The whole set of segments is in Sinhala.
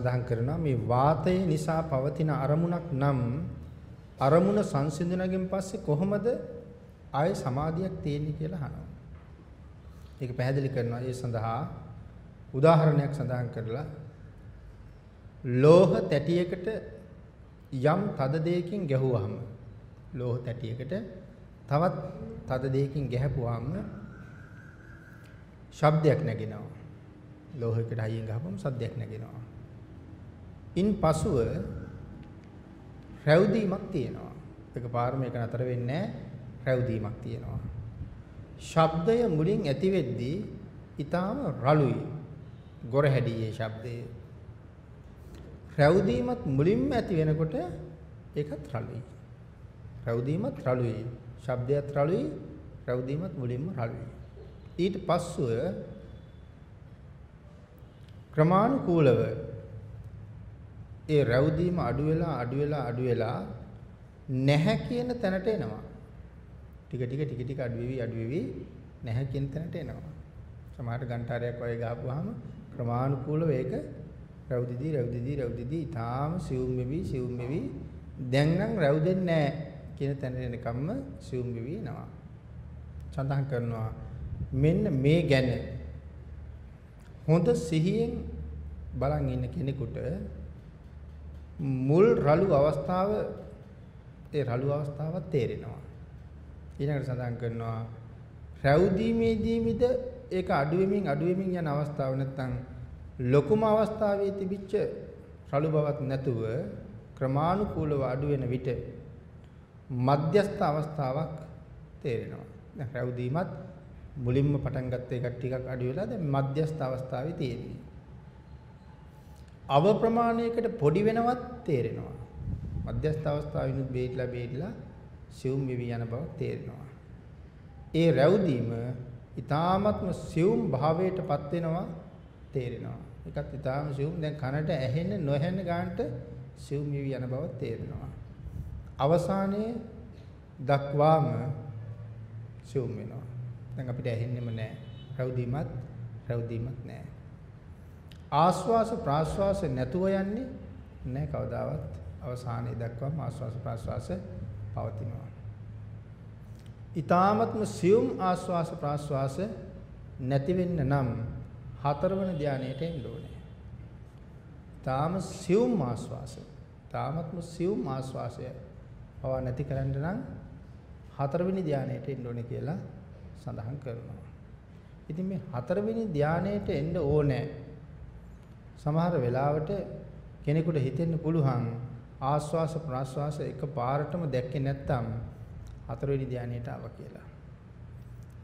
එහෙමනම් සඳහන් කරනවා මේ වාතය නිසා පවතින අරමුණක් නම් අරමුණ සංසිඳුණගෙන් පස්සේ කොහොමද ආයේ සමාධියක් තියෙන්නේ කියලා අහනවා. ඒක පැහැදිලි කරනවා ඒ සඳහා උදාහරණයක් සඳහන් කරලා ලෝහ තැටියකට යම් තද දෙයකින් ගැහුවාම ලෝහ තැටියකට තවත් තද දෙයකින් ගැහපුවාම ශබ්දයක් නැගෙනවා. ලෝහයකට හයියෙන් ගහපුවම සද්දයක් නැගෙනවා. ඉන් පසුව රැව්දීමක් තියෙනවා. එකපාර මේක නතර වෙන්නේ රැව්දීමක් තියෙනවා. ශබ්දය මුලින් ඇති වෙද්දී ඊටාම රළුයි. ගොරහැඩියේ ශබ්දය. රැව්දීමත් මුලින්ම ඇති වෙනකොට ඒකත් රළුයි. රැව්දීමත් රළුයි. ශබ්දයත් රළුයි. රැව්දීමත් මුලින්ම රළුයි. ඊට පස්සුව ක්‍රමානුකූලව ඒ රැව්දීම අඩු වෙලා අඩු වෙලා අඩු වෙලා නැහැ කියන තැනට එනවා. ටික ටික ටික ටික අඩු වෙවි අඩු වෙවි නැහැ කියන තැනට එනවා. සමහර ගන්ටාරයක් වගේ ගහපුවාම ක්‍රමානුකූලව ඒක රැව්දිදී රැව්දිදී රැව්දිදී ඊටාම සිවුම් වෙවි සිවුම් වෙවි දැන් නම් රැව්දෙන්නේ නැහැ කියන තැනට එනකම්ම සිවුම් වෙවි එනවා. සඳහන් කරනවා මෙන්න මේ ගැන හොඳ සිහියෙන් බලන් ඉන්න කෙනෙකුට මුල් රළු අවස්ථාව ඒ රළු අවස්ථාවක් තේරෙනවා. ඊළඟට සඳහන් කරනවා රැව්දීමේදීමිද ඒක අඩු වෙමින් අඩු වෙමින් යන අවස්ථාව නැත්තම් ලොකුම අවස්ථාවේ තිබිච්ච රළු බවක් නැතුව ක්‍රමානුකූලව අඩු වෙන විට මධ්‍යස්ථ අවස්ථාවක් තේරෙනවා. දැන් රැව්දීමත් මුලින්ම පටන් ගත්ත එක ටිකක් අඩු වෙලා දැන් මධ්‍යස්ථ අවස්ථාවේ තියෙන්නේ. අව ප්‍රමාණයකට පොඩි වෙනවත් තේරෙනවා. මධ්‍යස්ථ අවස්ථාවිනුත් බේරිලා බේරිලා සිවුම් වෙවි යන බව තේරෙනවා. ඒ රැවුදීම ඊ타ත්ම සිවුම් භාවයටපත් වෙනවා තේරෙනවා. ඒකත් ඊ타ම සිවුම් දැන් කනට ඇහෙන්න නොඇහෙන්න ගන්නට සිවුම් වෙවි යන බව තේරෙනවා. අවසානයේ දක්වාම සිවුම් වෙනවා. දැන් අපිට ඇහෙන්නෙම නැහැ. රැවුදීමත් රැවුදීමත් නැහැ. ආස්වාස ප්‍රාස්වාස නැතුව යන්නේ නැහැ කවදාවත්. අවසානයේ දක්වාම ආස්වාස ප්‍රාස්වාස පවතිනවා. ඊ타මත්ම සියුම් ආස්වාස ප්‍රාස්වාස නැති වෙන්න නම් හතරවන ධානයට එන්න ඕනේ. තාම සියුම් ආස්වාස. තාමත්ම සියුම් ආස්වාසය පවා නැති කරන්න නම් හතරවෙනි ධානයට එන්න ඕනේ කියලා සඳහන් කරනවා. ඉතින් මේ හතරවෙනි ධානයට එන්න ඕනේ. සමහර වෙලාවට කෙනෙකුට හිතෙන්න පුළුවන් ආස්වාස ප්‍රාස්වාස එක පාරටම දැක්කේ නැත්තම් හතරවෙනි ධානයට ආවා කියලා.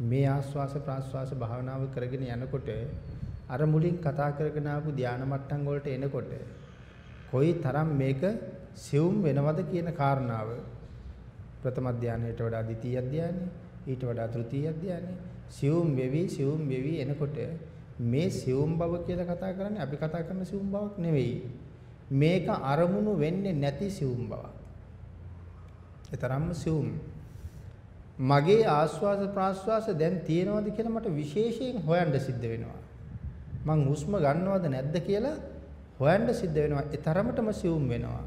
මේ ආස්වාස ප්‍රාස්වාස භාවනාව කරගෙන යනකොට අර මුලින් කතා කරගෙන ආපු ධාන මට්ටම් වලට එනකොට කොයි තරම් මේක සිවුම් වෙනවද කියන කාරණාව ප්‍රථම ධානයට වඩා ද්විතීය ධානය ඊට වඩා තෘතීය ධානය සිවුම් වෙවි සිවුම් වෙවි එනකොට මේ සිවුම් බව කියලා කතා කරන්නේ අපි කතා කරන සිවුම් බවක් නෙවෙයි මේක අරමුණු වෙන්නේ නැති සිවුම් බවක් ඒ තරම්ම සිවුම් මගේ ආස්වාද ප්‍රාස්වාස දැන් තියෙනවද කියලා මට විශේෂයෙන් හොයන්න සිද්ධ වෙනවා. මං හුස්ම ගන්නවද නැද්ද කියලා හොයන්න සිද්ධ වෙනවා. ඒ තරමටම සිවුම් වෙනවා.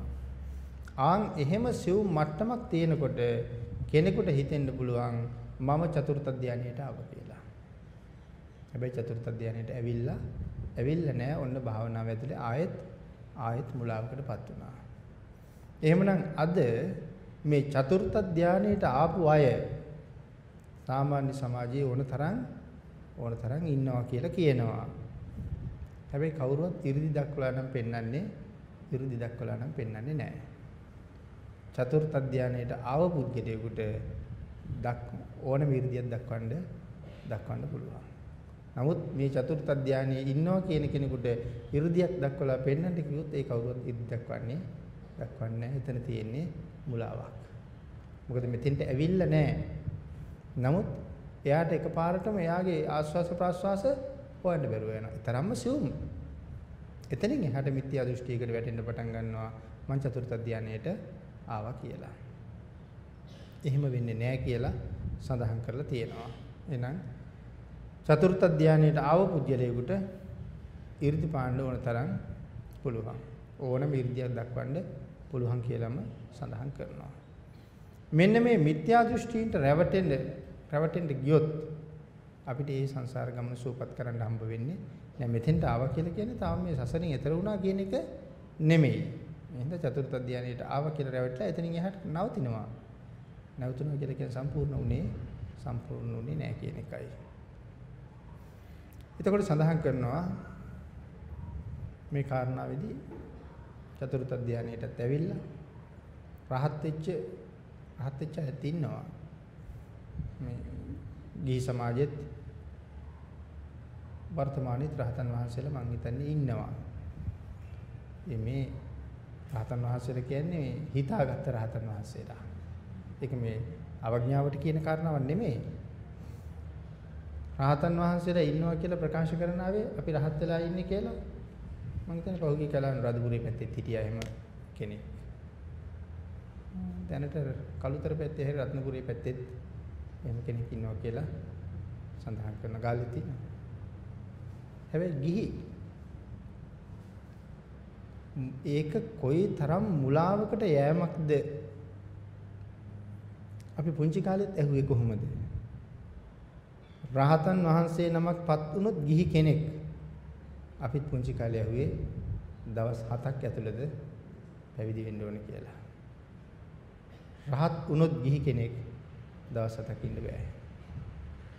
ආන් එහෙම සිවුම් මට්ටමක් තියෙනකොට කෙනෙකුට හිතෙන්න පුළුවන් මම චතුර්ථ ධානයට ආවා කියලා. හැබැයි චතුර්ථ ධානයට ඇවිල්ලා ඇවිල්ලා නෑ ඔන්න භාවනාව ඇතුලේ ආයෙත් ආයෙත් මුලාවකටපත් වුණා. එහෙමනම් අද මේ චතුර්ථ ධානයට ආපු අය සාමාන්‍ය සමාජයේ ඕන තරම් ඕන තරම් ඉන්නවා කියලා කියනවා. හැබැයි කවුරුවත් 이르දි දක්වලා නම් පෙන්වන්නේ 이르දි දක්වලා නම් පෙන්වන්නේ නැහැ. චතුර්ථ ධානයට ආව පුද්ගලයෙකුට ඕනම 이르දියක් දක්වන්න දක්වන්න පුළුවන්. නමුත් මේ චතුර්ථ ධානයේ ඉන්නවා කියන කෙනෙකුට 이르දියක් දක්වලා පෙන්වන්නට කිව්වොත් ඒ කවුරුවත් ඉදි දක්වන්නේ දක්වන්නේ නැහැ. එතන තියෙන්නේ මුලාවක්. මොකද මෙතෙන්ට ඇවිල්ලා නැහැ. නමුත් එයාට එකපාරටම එයාගේ ආස්වාස ප්‍රාස්වාස හොයන්න බැරුව යනවා. තරම්ම සියුම්. එතනින් එහාට මිත්‍යා දෘෂ්ටියකට වැටෙන්න පටන් ගන්නවා මං චතුර්ථ ධානයට ආවා කියලා. එහෙම වෙන්නේ නැහැ කියලා සඳහන් කරලා තියෙනවා. එහෙනම් චතුර්ථ ධානයට ආව පුජ්‍යලයකට 이르දි පාන්න ඕන තරම් පුළුවන්. ඕනම 이르දියක් දක්වන්න පුළුවන් කියලාම සඳහන් කරනවා. මෙන්න මේ මිත්‍යා දෘෂ්ටීන්ට රැවටෙන්න රැවටෙන්න ගියොත් අපිට ඒ සංසාර ගමන සූපත් කරන්න හම්බ වෙන්නේ නෑ මෙතෙන්ට ආවා කියලා කියන්නේ තාම මේ සසරෙන් එතර වුණා කියන එක නෙමෙයි. එහෙනම් චතුර්ථ ධානයට ආවා කියලා රැවටලා එතනින් එහාට නවතිනවා. නැවතුණා කියලා කියන්නේ සම්පූර්ණ උනේ සම්පූර්ණ උනේ නෑ කියන එකයි. එතකොට සඳහන් කරනවා මේ කාරණාවේදී චතුර්ථ ධානයටත් ඇවිල්ලා රහත් වෙච්ච රහත් වෙච්ච ඇත් ඉන්නවා. මේ ගිහි සමාජෙත් වර්තමානයේ රහතන් වහන්සේලා මං හිතන්නේ ඉන්නවා. මේ රහතන් වහන්සේලා කියන්නේ හිතාගත්ත රහතන් වහන්සේලා. ඒක මේ අවඥාවට කියන කාරණාවක් නෙමෙයි. රහතන් වහන්සේලා ඉන්නවා කියලා ප්‍රකාශ කරන ආවේ අපි රහත් වෙලා ඉන්නේ කියලා මම හිතන්නේ පහුගිය කලන් රදපුරේ පැත්තේ හිටියා එහෙම කෙනෙක්. දැනට කලුතර පැත්තේ හැරි රත්නපුරේ පැත්තෙත් එහෙම කෙනෙක් ඉන්නවා කියලා සඳහන් කරන ගාලේ තියෙනවා. හැබැයි ගිහි ඒක කොයි තරම් මුලාවකට යෑමක්ද අපි පුංචි කාලෙත් ඇහුවේ කොහොමද රහතන් වහන්සේ නමක් පත් වුණොත් ගිහි කෙනෙක් අපිත් පුංචි කාලේ ඇහුවේ දවස් 7ක් ඇතුළත පැවිදි වෙන්න ඕනේ කියලා. රහත් වුණොත් ගිහි කෙනෙක් දවස් 7ක් ඉන්න බෑ.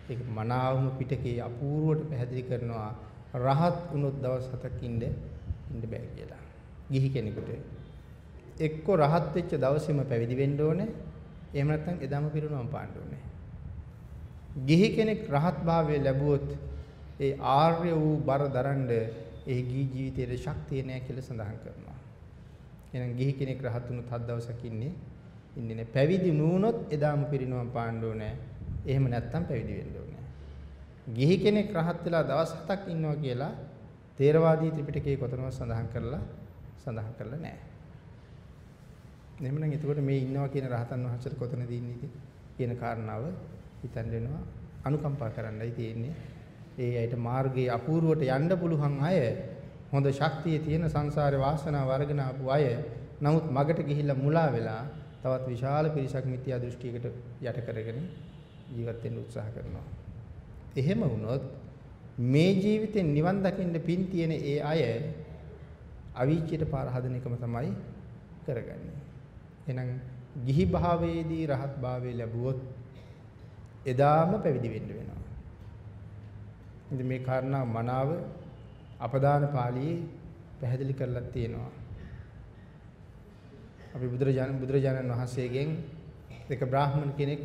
ඒක මනාවම පිටකේ අපූර්වට පැහැදිලි කරනවා රහත් වුණොත් දවස් 7ක් ඉන්න ඉන්න බෑ කියලා. ගිහි කෙනෙකුට එක්ක රහත් වෙච්ච දවසේම පැවිදි වෙන්න ඕනේ. එහෙම නැත්නම් එදාම පිරුණම් පාන්න ඕනේ. ගිහි කෙනෙක් රහත් භාවය ලැබුවොත් ඒ ආර්ය වූ බර දරන්න ඒ ගිහි ජීවිතයේ ශක්තිය නැහැ කියලා සඳහන් කරනවා. එහෙනම් ගිහි කෙනෙක් රහත් වුණොත් හත් දවසක් ඉන්නේ ඉන්නේ නැහැ. පැවිදි නුනොත් එදාම පිරිනුවම් පාන්න ඕනේ. එහෙම නැත්නම් පැවිදි වෙන්න ඕනේ. ගිහි කෙනෙක් රහත් වෙලා දවස් 7ක් ඉන්නවා කියලා තේරවාදී ත්‍රිපිටකයේ කොතනවත් සඳහන් කරලා සඳහන් කරලා නැහැ. එහෙමනම් එතකොට මේ ඉන්නවා කියන රහතන් වහන්සේට කොතනද ඉන්නේ කියන කාරණාව හිතන්න වෙනවා අනුකම්පා කරන්නයි තියෙන්නේ. ඒ අයට මාර්ගයේ අපූර්වට යන්න පුළුවන් අය හොඳ ශක්තිය තියෙන සංසාරේ වාසනාව වර්ගන ආපු අය නමුත් මගට ගිහිල්ලා මුලා වෙලා තවත් විශාල පිරිසක් මිත්‍යා දෘෂ්ටියකට යට කරගෙන ජීවත් වෙන්න උත්සාහ කරනවා. එහෙම වුණොත් මේ ජීවිතෙන් නිවන් දකින්න පින් තියෙන ඒ අය අවීචයට පාර හදන එකම තමයි කරගන්නේ. එහෙනම් ගිහි භාවයේදී රහත් භාවය ලැබුවොත් එදාම පැවිදි වෙන්න වෙනවා. ඉතින් මේ කාරණා මනාව අපදාන පාළියේ පැහැදිලි කරලා තියෙනවා. අපි බුදුරජාණන් බුදුරජාණන් වහන්සේගෙන් එක බ්‍රාහ්මණ කෙනෙක්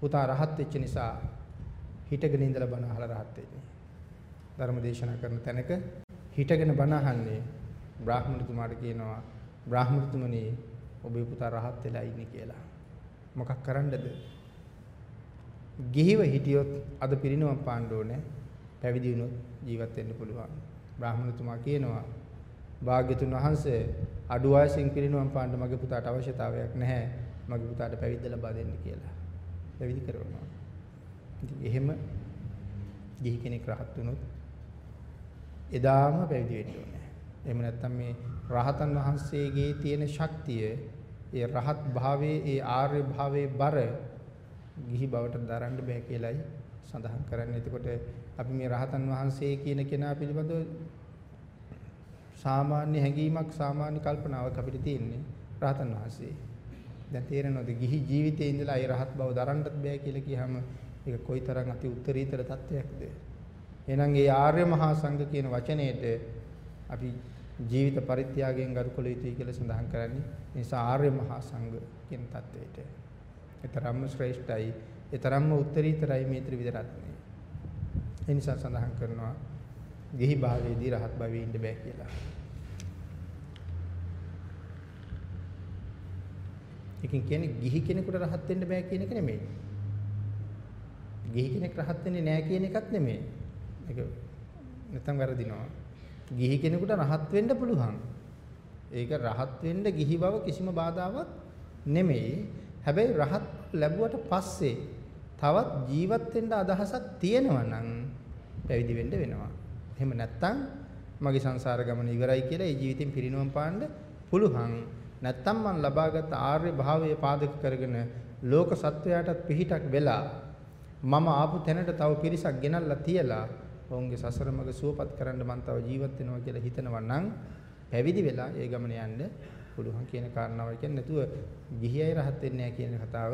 පුතා රහත් වෙච්ච නිසා හිටගෙන ඉඳලා බණ අහලා රහත් වෙන්නේ. ධර්ම දේශනා කරන තැනක හිටගෙන බණ අහන්නේ බ්‍රාහ්මණතුමාට කියනවා බ්‍රාහ්මණතුමනි ඔබේ පුතා රහත් වෙලා ඉන්නේ කියලා. මොකක් කරන්නද? ගිහිව හිටියොත් අද පිරිනවම් පාන්න ඕනේ. පැවිදි වුණොත් ජීවත් වෙන්න පුළුවන්. බ්‍රාහ්මණතුමා කියනවා භාග්‍යතුන් වහන්සේ අඩු වයසින් පිරිනවම් පාන්න මගේ පුතාට අවශ්‍යතාවයක් නැහැ. මගේ පුතාට පැවිද්ද ලබා දෙන්න කියලා. පැවිදි කරනවා. ඉතින් එහෙම ගිහි කෙනෙක් රහත් වුණොත් එදාම පැවිදි වෙන්න ඕනේ. එහෙම නැත්නම් මේ රහතන් වහන්සේගේ තියෙන ශක්තිය ඒ රහත් භාවයේ ඒ ආර්ය භාවයේ බර ගිහි බවට දරන්න බෑ කියලයි සඳහන් කරන්නේ. එතකොට අපි මේ රහතන් වහන්සේ කියන කෙනා පිළිබඳව සාමාන්‍ය හැඟීමක් සාමාන්‍ය කල්පනාවක් අපිට තියෙන්නේ රහතන් වහන්සේ. දැන් තේරෙනවද ගිහි ජීවිතයේ ඉඳලා ඒ රහත් බව දරන්නත් බෑ කියලා කියහම ඒක කොයිතරම් අති උත්තරීතර තත්වයක්ද? එහෙනම් ඒ ආර්ය මහා සංඝ කියන වචනයේද අපි ජීවිත පරිත්‍යාගයෙන් ගරුකල යුතුයි කියලා සඳහන් කරන්නේ. ඒ නිසා ආර්ය මහා සංඝ කියන தത്വයට ඒතරම්ම ශ්‍රේෂ්ඨයි, ඒතරම්ම උත්තරීතරයි මේ ත්‍රිවිධ රත්නය. ඒ නිසා සඳහන් කරනවා ගිහි භාවයේදී රහත් භවයේ ඉන්න බෑ කියලා. ඒකෙන් කියන්නේ ගිහි කෙනෙකුට රහත් වෙන්න බෑ කියන එක නෙමෙයි. ගිහි කෙනෙක් රහත් වෙන්නේ නෑ කියන එකත් නෙමෙයි. ඒක නැත්තම් වැරදිනවා. ගිහි කෙනෙකුට රහත් වෙන්න පුළුවන්. ඒක රහත් වෙන්න ගිහි බව කිසිම බාධාවක් නෙමෙයි. හැබැයි රහත් ලැබුවට පස්සේ තවත් ජීවත් වෙන්න අදහසක් තියෙනවා නම් පැවිදි වෙන්න වෙනවා. එහෙම නැත්තම් මගේ සංසාර ගමන ඉවරයි කියලා ඒ ජීවිතෙන් පිරිනවම් පාන්න පුළුවන්. නැත්තම් මං ලබාගත් ආර්ය භාවයේ පාදක කරගෙන ලෝක සත්වයාටත් පිහිටක් වෙලා මම ආපු තැනට තව පිරිසක් ගෙනල්ලා තියලා ඔවුන්ගේ සසර මඟ සුවපත් කරන්න මං තව ජීවත් වෙනවා කියලා හිතනවා නම් පැවිදි වෙලා ඒ ගමන යන්න පුළුවන් කියන කාරණාවයි කියන්නේ නැතුව ගිහි අය රහත් වෙන්නේ නැහැ කියන කතාව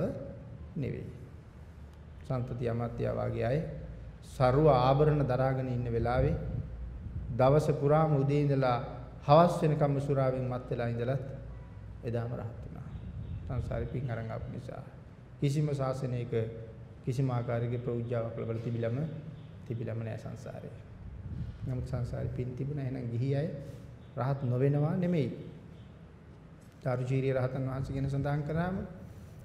නෙවෙයි. සම්පති අමාත්‍ය වාගේ අය ਸਰව ආභරණ දරාගෙන ඉන්න වෙලාවේ දවස පුරාම උදේ ඉඳලා හවස් වෙනකම් සුරාවෙන් මත් වෙලා ඉඳලත් එදාම රහත් වුණා. සංසාරේ පින් අරන් ආපු නිසා කිසිම ශාසනයක කිසිම ආකාරයක ප්‍රෞජ්‍යාවක් ලැබලා තිබිලම තිබිලම නෑ සංසාරේ. නමුත් සංසාරේ පින් තිබුණා එහෙනම් ගිහි අය රහත් නොවෙනවා නෙමෙයි. චාරුචීරිය රහතන් වහන්සේ ගැන සඳහන් කරාම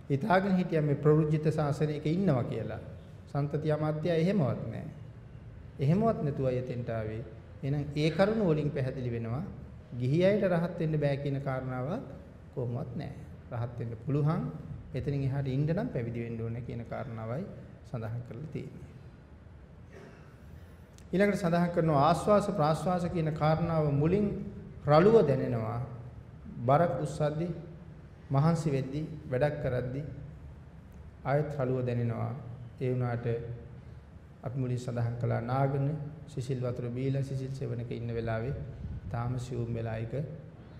හිතාගෙන හිටියා මේ ප්‍රවෘජිත ශාසනයක ඉන්නවා කියලා. සන්තති අමාත්‍ය එහෙමවත් නැහැ. එහෙමවත් නැතුව යතෙන්ට ආවේ. එහෙනම් ඒ කරුණ වලින් පැහැදිලි වෙනවා ගිහි අයට රහත් වෙන්න බෑ කියන කාරණාවක් කොහොමවත් නැහැ. රහත් වෙන්න පුළුවන්. එතනින් එහාට ඉන්න නම් පැවිදි වෙන්න ඕනේ කියන කාරණාවයි සඳහන් කරලා තියෙන්නේ. ඊළඟට සඳහන් කරනවා ආස්වාස ප්‍රාස්වාස කියන කාරණාව මුලින් රළුව දැනෙනවා. බරක් උස්සද්දි මහන්සි වෙද්දි වැඩක් කරද්දි ආයත් රළුව දැනෙනවා. ඒ වුණාට අපි මුලින් සඳහන් කළා නාගන සිසිල් වතුර බීලා සිසිල් සෙවණක ඉන්න වෙලාවේ තාම සිවුම් වෙලා එක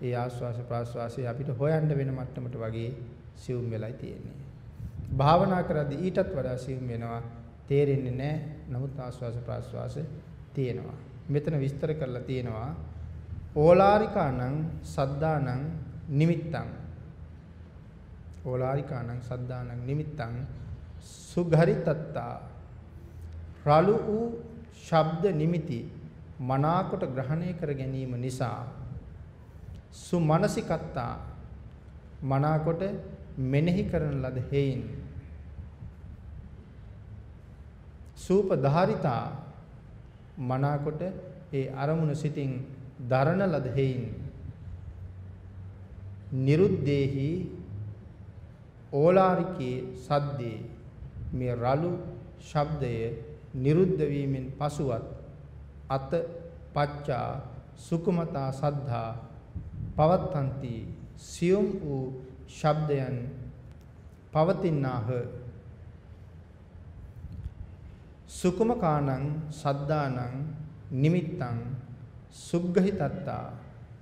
ඒ ආස්වාස ප්‍රාස්වාසයේ අපිට හොයන්න වෙන මට්ටමට වගේ සිවුම් වෙලයි තියෙන්නේ. භාවනා කරද්දී ඊටත් වඩා සිවුම් වෙනවා. තේරෙන්නේ නැහැ. නමුත් ආස්වාස ප්‍රාස්වාස තියෙනවා. මෙතන විස්තර කරලා තියෙනවා ඕලාරිකානං සද්දානං නිමිත්තං. ඕලාරිකානං සද්දානං නිමිත්තං සුගරිතත්තා රළු වූ ශබ්ද නිමිති මනාකොට ග්‍රහණය කර ගැනීම නිසා සුමනසිකත්තා මනාකොට මෙනෙහි කරන ලද හේයින්. සූපධාරිතා මනාකොට ඒ අරමුණ සිතින් දරන ලද හේයින් නිරුද්දේහි ඕලාරිකේ සද්දේ මේ රළු ශබ්දය නිරුද්ධ වීමෙන් පසුවත් අත පච්චා සුකුමතා සද්ධා පවත්තන්ති. සියුම් වූ ශබ්දයන් පවතිනාහ සුකුමකානං සද්දානං නිමිත්තං සුග්ගහිතත්තා.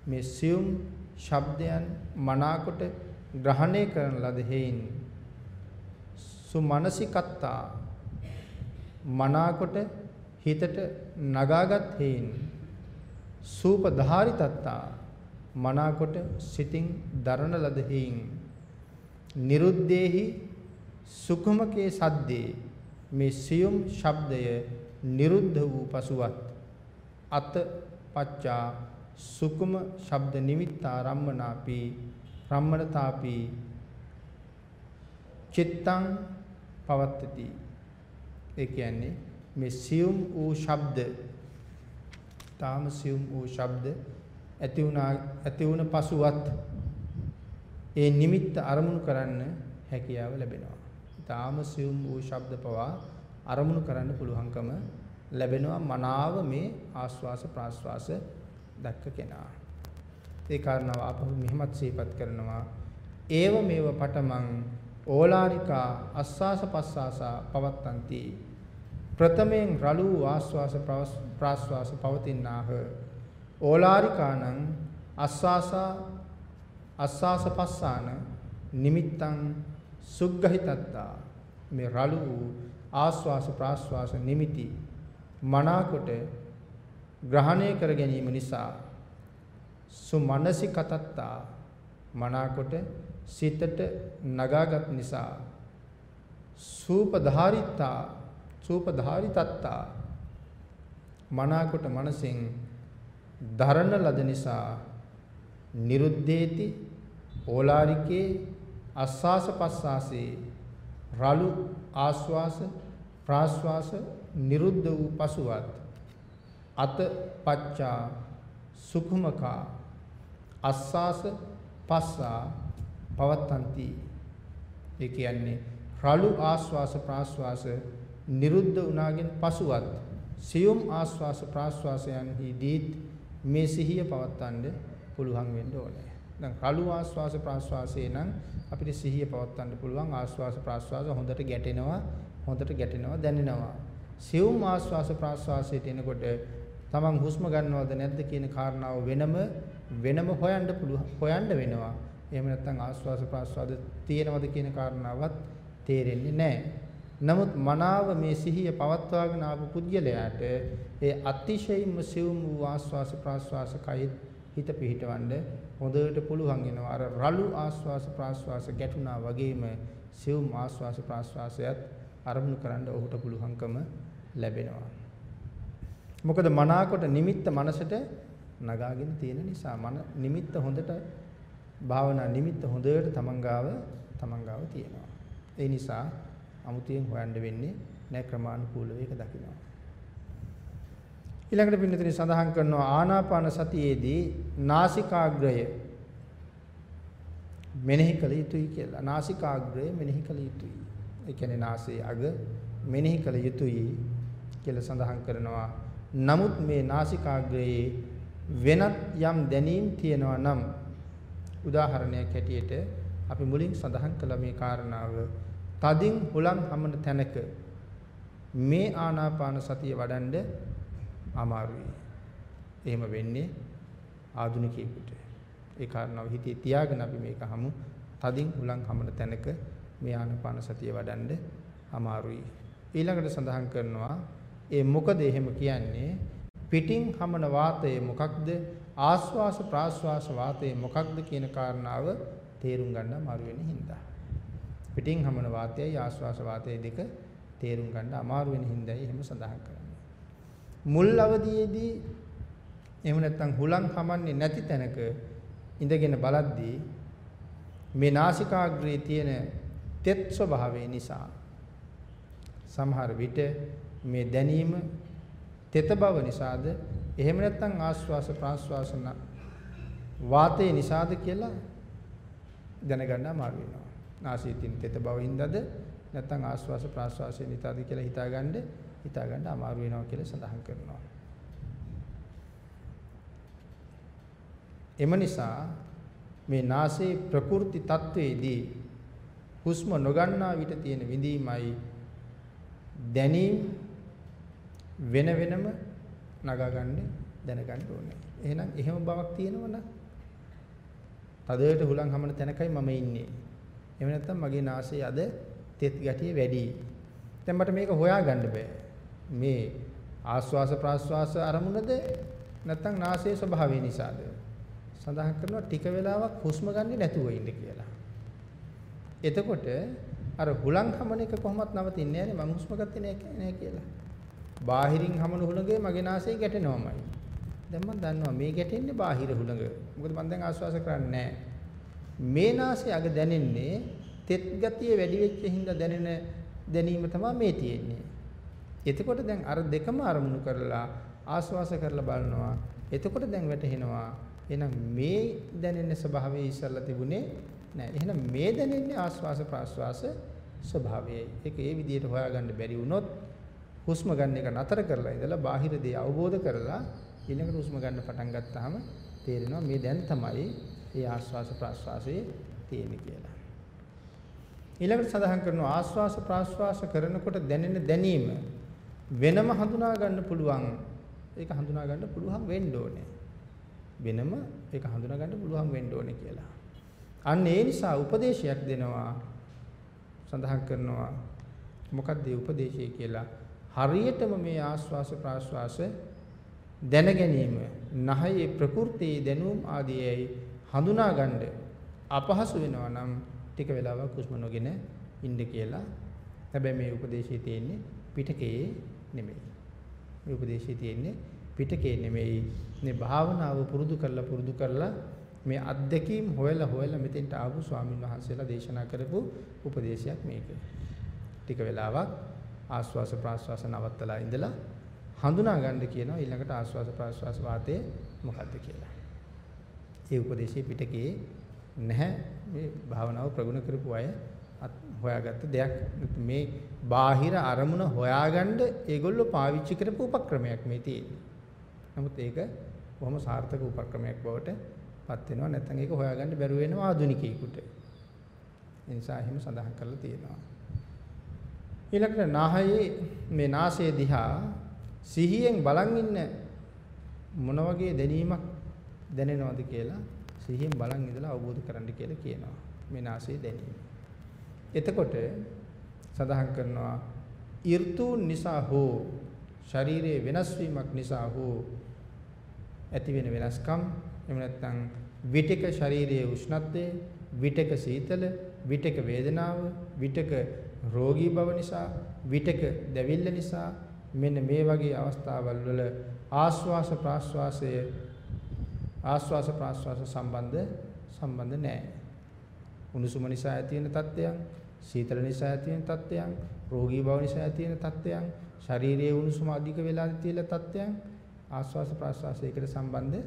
මේ සියුම් ශබ්දයන් මනාකොට ග්‍රහණය කරන ලද හේයින් සුමනසිකත්තා මනාකොට හිතට නගාගත් හේයින් සූපධාරිතත්තා මනාකොට සිතින් දරන ලද හේයින් නිරුද්දේහි සුකුමකේ සද්දේ මේ සියුම් ශබ්දය නිරුද්ධ වූ පසුවත් අත පච්චා සුකුම ශබ්ද නිමිත්තා රම්මනාපි රම්මනතාපි චිත්තං පවත්තති ඒ කියන්නේ මේ සියුම් වූ ශබ්ද තාම සියුම් වූ ශබ්ද ඇති වුණා ඇති වුණ පසුවත් ඒ නිමිත්ත අරමුණු කරන්න හැකියාව ලැබෙනවා. තාම සියුම් වූ ශබ්ද පවා අරමුණු කරන්න පුළුවන්කම ලැබෙනවා මනාව මේ ආස්වාස ප්‍රාස්වාස දැක්ක කෙනා. ඒ කාරණාව අපහු මෙහෙමත් සිහිපත් කරනවා. ඒව මේව පටමං ඕලාරිකා අස්වාස පස්වාසා පවත්තන්ති ප්‍රථමයෙන් රළු ආස්වාස ප්‍රාස්වාස පවතිනාහ ඕලාරිකානං අස්වාසා අස්වාස පස්සාන නිමිත්තං සුග්ගහිතත්තා මේ රළු ආස්වාස ප්‍රාස්වාස නිමිති මනාකොට ග්‍රහණය කර ගැනීම නිසා සුමනසිකතත්තා මනාකොට සිතට නගාගත් නිසා සූපධාරිතා සූපධාරිතත්තා මනාකොට මනසින් දරන ලද නිසා නිරුද්දේති ඕලාරිකේ අස්වාස පස්වාසේ රළු ආස්වාස ප්‍රාස්වාස නිරුද්ධ වූ පසුවත් අත පච්චා සුකුමකා අස්වාස පස්සා පවත්තන්ති ඒ කියන්නේ රළු ආස්වාස ප්‍රාස්වාස නිරුද්ධ වුණාගෙන් පසුවත් සියුම් ආස්වාස ප්‍රාස්වාසයන්හිදීත් මේ සිහිය පවත්වන්න පුළුවන් වෙන්න ඕනේ. දැන් රළු ආස්වාස ප්‍රාස්වාසයේ නම් අපිට සිහිය පවත්වන්න පුළුවන් ආස්වාස ප්‍රාස්වාස හොඳට ගැටෙනවා හොඳට ගැටෙනවා දැනෙනවා. සියුම් ආස්වාස ප්‍රාස්වාසයට එනකොට තමන් හුස්ම ගන්නවද නැද්ද කියන කාරණාව වෙනම වෙනම හොයන්න පුළුවන් හොයන්න වෙනවා. එහෙම නැත්නම් ආස්වාස ප්‍රාස්වාද තියෙනවද කියන කාරණාවත් තේරෙන්නේ නැහැ. නමුත් මනාව මේ සිහිය පවත්වාගෙන ආපු පුද්ගලයාට ඒ අතිශයින්ම සිවුම් වූ ආස්වාස ප්‍රාස්වාස කයි හිත පිහිටවන්න හොඳට පුළුවන් වෙනවා. අර රළු ආස්වාස ප්‍රාස්වාස ගැටුණා වගේම සිවුම් ආස්වාස ප්‍රාස්වාසයත් අරමුණු කරන්න ඔහුට පුළුවන්කම ලැබෙනවා. මොකද මනාකොට නිමිත්ත මනසට නගාගෙන තියෙන නිසා මන නිමිත්ත හොඳට භාවනා නිමිත්ත හොඳට තමන් ගාව තමන් ගාව තියෙනවා. ඒ නිසා අමුතියෙන් හොයන්න වෙන්නේ නැහැ ක්‍රමානුකූලව ඒක දකිනවා. ඊළඟට පින්නතේ සඳහන් කරනවා ආනාපාන සතියේදී නාසිකාග්‍රය මෙනෙහි කළ යුතුයි කියලා. නාසිකාග්‍රය මෙනෙහි කළ යුතුයි. ඒ කියන්නේ නාසයේ අග මෙනෙහි කළ යුතුයි කියලා සඳහන් කරනවා. නමුත් මේ නාසිකාග්‍රයේ වෙනත් යම් දැනීම් තියෙනවා නම් උදාහරණයක් හැටියට අපි මුලින් සඳහන් කළ මේ කාරණාව තදින් හුලං හමන තැනක මේ ආනාපාන සතිය වඩන්ඩ අමාරුයි. එහෙම වෙන්නේ ආධුනිකයෙකුට. ඒ කාරණාව හිතේ තියාගෙන අපි මේක හමු. තදින් හුලං හමන තැනක මේ ආනාපාන සතිය වඩන්ඩ අමාරුයි. ඊළඟට සඳහන් කරනවා ඒ මොකද එහෙම කියන්නේ? පිටින් හමන වාතය මොකක්ද? ආස්වාස ප්‍රාස්වාස වාතය මොකක්ද? කියන කාරණාව තේරුම් ගන්න අමාරු වෙන හින්දා. පිටින් හමන වාතයයි ආස්වාස වාතයයි දෙක තේරුම් ගන්න අමාරු වෙන හින්දායි එහෙම සඳහන් කරන්නේ. මුල් අවදියේදී එහෙම නැත්නම් හුලං හමන්නේ නැති තැනක ඉඳගෙන බලද්දී මේ නාසිකාග්‍රේ තියෙන තෙත් ස්වභාවය නිසා සමහර විට මේ දැනීම තෙත බව නිසාද එහෙම නැත්නම් ආස්වාස ප්‍රාස්වාස වාතයේ නිසාද කියලා දැනගන්න අමාරු වෙනවා. නාසයේ තියෙන තෙත බව හින්දාද නැත්නම් ආස්වාස ප්‍රාස්වාසයේ නිසාද කියලා හිතාගන්න හිතාගන්න අමාරු වෙනවා කියලා සඳහන් කරනවා. එම නිසා මේ නාසයේ ප්‍රකෘති තත්වයේදී හුස්ම නොගන්නා විට තියෙන විඳීමයි දැනීම වෙන වෙනම නගා ගන්න දැනගන්න ඕනේ. එහෙනම් එහෙම බවක් තියෙනවනම් තදයට හුලං හමන තැනකයි මම ඉන්නේ. එහෙම නැත්නම් මගේ නාසයේ අද තෙත් ගැටිය වැඩි. දැන් මට මේක හොයාගන්න බෑ. මේ ආස්වාස ප්‍රාස්වාස අරමුණද නැත්නම් නාසයේ ස්වභාවය නිසාද? සඳහන් කරනවා ටික වෙලාවක් හුස්ම ගන්නේ නැතුව ඉන්න කියලා. එතකොට අර හුලං හමන එක කොහොමත් නවතින්නේ නැහැ නේ මම හුස්ම ගත්තේ නැහැ කියලා. බාහිරින් හමන හුළඟේ මගේ නාසයේ ගැටෙනවමයි. දැන් මම දන්නවා මේ ගැටෙන්නේ බාහිර හුළඟ. මොකද මම දැන් ආශ්වාස කරන්නේ මේ නාසය අග දැනෙන්නේ තෙත් ගතිය වැඩි වෙච්ච හින්දා දැනෙන දැනීම තමයි මේ තියෙන්නේ. එතකොට දැන් අර දෙකම අරමුණු කරලා ආශ්වාස කරලා බලනවා. එතකොට දැන් වැටහෙනවා. එහෙනම් මේ දැනෙන ස්වභාවය ඉස්සල්ලා තිබුණේ නෑ. එහෙනම් මේ දැනෙන්නේ ආශ්වාස ප්‍රාශ්වාස ස්වභාවයයි. ඒක ඒ විදිහට හොයාගන්න බැරි වුණොත් හුස්ම ගන්න එක නතර කරලා ඉඳලා බාහිර දේ අවබෝධ කරලා ඊළඟට හුස්ම ගන්න පටන් ගත්තාම තේරෙනවා මේ දැන් තමයි මේ ආස්වාස ප්‍රාස්වාසයේ තියෙන්නේ කියලා. ඊළඟට සඳහන් කරනවා ආස්වාස ප්‍රාස්වාස කරනකොට දැනෙන දැනීම වෙනම හඳුනා ගන්න පුළුවන්. ඒක හඳුනා ගන්න පුළුවන් වෙන්න ඕනේ. වෙනම ඒක හඳුනා ගන්න පුළුවන් වෙන්න ඕනේ කියලා. අන්න ඒ නිසා උපදේශයක් දෙනවා සඳහන් කරනවා මොකක්ද ඒ උපදේශය කියලා හරියටම මේ ආස්වාස ප්‍රාස්වාස දැන ගැනීම නහයේ ප්‍රകൃතියේ දැනුම් ආදීයයි හඳුනා ගන්න අපහසු වෙනවා නම් ටික වෙලාවක් හුස්ම නොගෙන ඉන්න කියලා. හැබැයි මේ උපදේශය තියෙන්නේ පිටකයේ නෙමෙයි. මේ උපදේශය තියෙන්නේ පිටකයේ නෙමෙයි. මේ භාවනාව පුරුදු කරලා පුරුදු කරලා මේ අත්දැකීම් හොයලා හොයලා මෙතෙන්ට ආපු ස්වාමින් වහන්සේලා දේශනා කරපු උපදේශයක් මේක. ටික වෙලාවක් ආස්වාස ප්‍රාස්වාස නවත්තලා ඉඳලා හඳුනා ගන්න කියනවා ඊළඟට ආස්වාස ප්‍රාස්වාස වාතය මොකද්ද කියලා. ඒ උපදේශයේ පිටකේ නැහැ මේ භාවනාව ප්‍රගුණ කරපු අය හොයාගත්ත දෙයක් මේ බාහිර අරමුණ හොයාගන්න ඒගොල්ලෝ පාවිච්චි කරපු උපක්‍රමයක් මේ තියෙන්නේ. නමුත් ඒක කොහොම සාර්ථක උපක්‍රමයක් බවට පත් වෙනවා. නැත්නම් ඒක හොයාගන්න බැරුව වෙනවා ආධුනිකයෙකුට. ඒ නිසා එහෙම සඳහන් කරලා තියෙනවා. ඊළඟට නාහයේ මේ නාසය දිහා සිහියෙන් බලන් ඉන්න මොන වගේ දැනීමක් දැනෙනවද කියලා සිහියෙන් බලන් ඉඳලා අවබෝධ කරගන්න කියලා කියනවා. මේ නාසයේ දැනීම. එතකොට සඳහන් කරනවා ඍතුන් නිසා හෝ ශරීරයේ වෙනස් වීමක් නිසා හෝ ඇති වෙන වෙනස්කම් එහෙම නැත්නම් විටක ශරීරයේ උෂ්ණත්වය විටක සීතල විටක වේදනාව විටක රෝගී බව නිසා විටක දැවිල්ල නිසා මෙන්න මේ වගේ අවස්ථාවල් වල ආස්වාස ප්‍රාස්වාසය ආස්වාස ප්‍රාස්වාස සම්බන්ධ සම්බන්ධ නැහැ. උණුසුම නිසා ඇති වෙන තත්ත්වයන්, සීතල නිසා ඇති වෙන තත්ත්වයන්, රෝගී බව නිසා ඇති වෙන තත්ත්වයන්, ශරීරයේ උණුසුම අධික වෙලා තියෙන තත්ත්වයන් ආස්වාස ප්‍රාස්වාසයකට සම්බන්ධ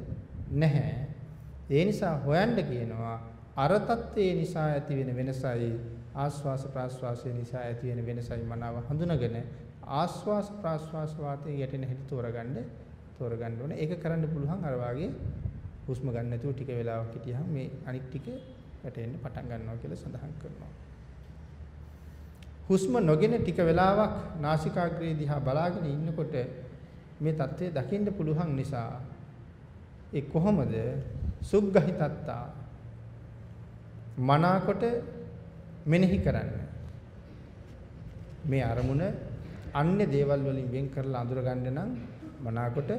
නැහැ. ඒ නිසා හොයන්න කියනවා අර තත්ත්වයේ නිසා ඇති වෙන වෙනසයි ආස්වාස ප්‍රාස්වාසය නිසා ඇති වෙන වෙනසයි මනාව හඳුනගෙන ආස්වාස ප්‍රාස්වාස වාතයේ යටින හැටි තෝරගන්න තෝරගන්න ඕනේ. ඒක කරන්න පුළුවන් අර වාගේ හුස්ම ගන්න නැතුව ටික වෙලාවක් හිටියහම මේ අනිත් ටික වැටෙන්න පටන් ගන්නවා කියලා සඳහන් කරනවා. හුස්ම නොගෙන ටික වෙලාවක් නාසිකාග්‍රේ දිහා බලාගෙන ඉන්නකොට මේ தත්ත්වය දකින්න පුළුවන් නිසා ඒ කොහොමද? සුග්ගහිතත්තා. මනාකොට මෙනෙහි කරන්න. මේ අරමුණ අන්‍ය දේවල් වලින් වෙන් කරලා අඳුර ගන්න නම් මනාකොට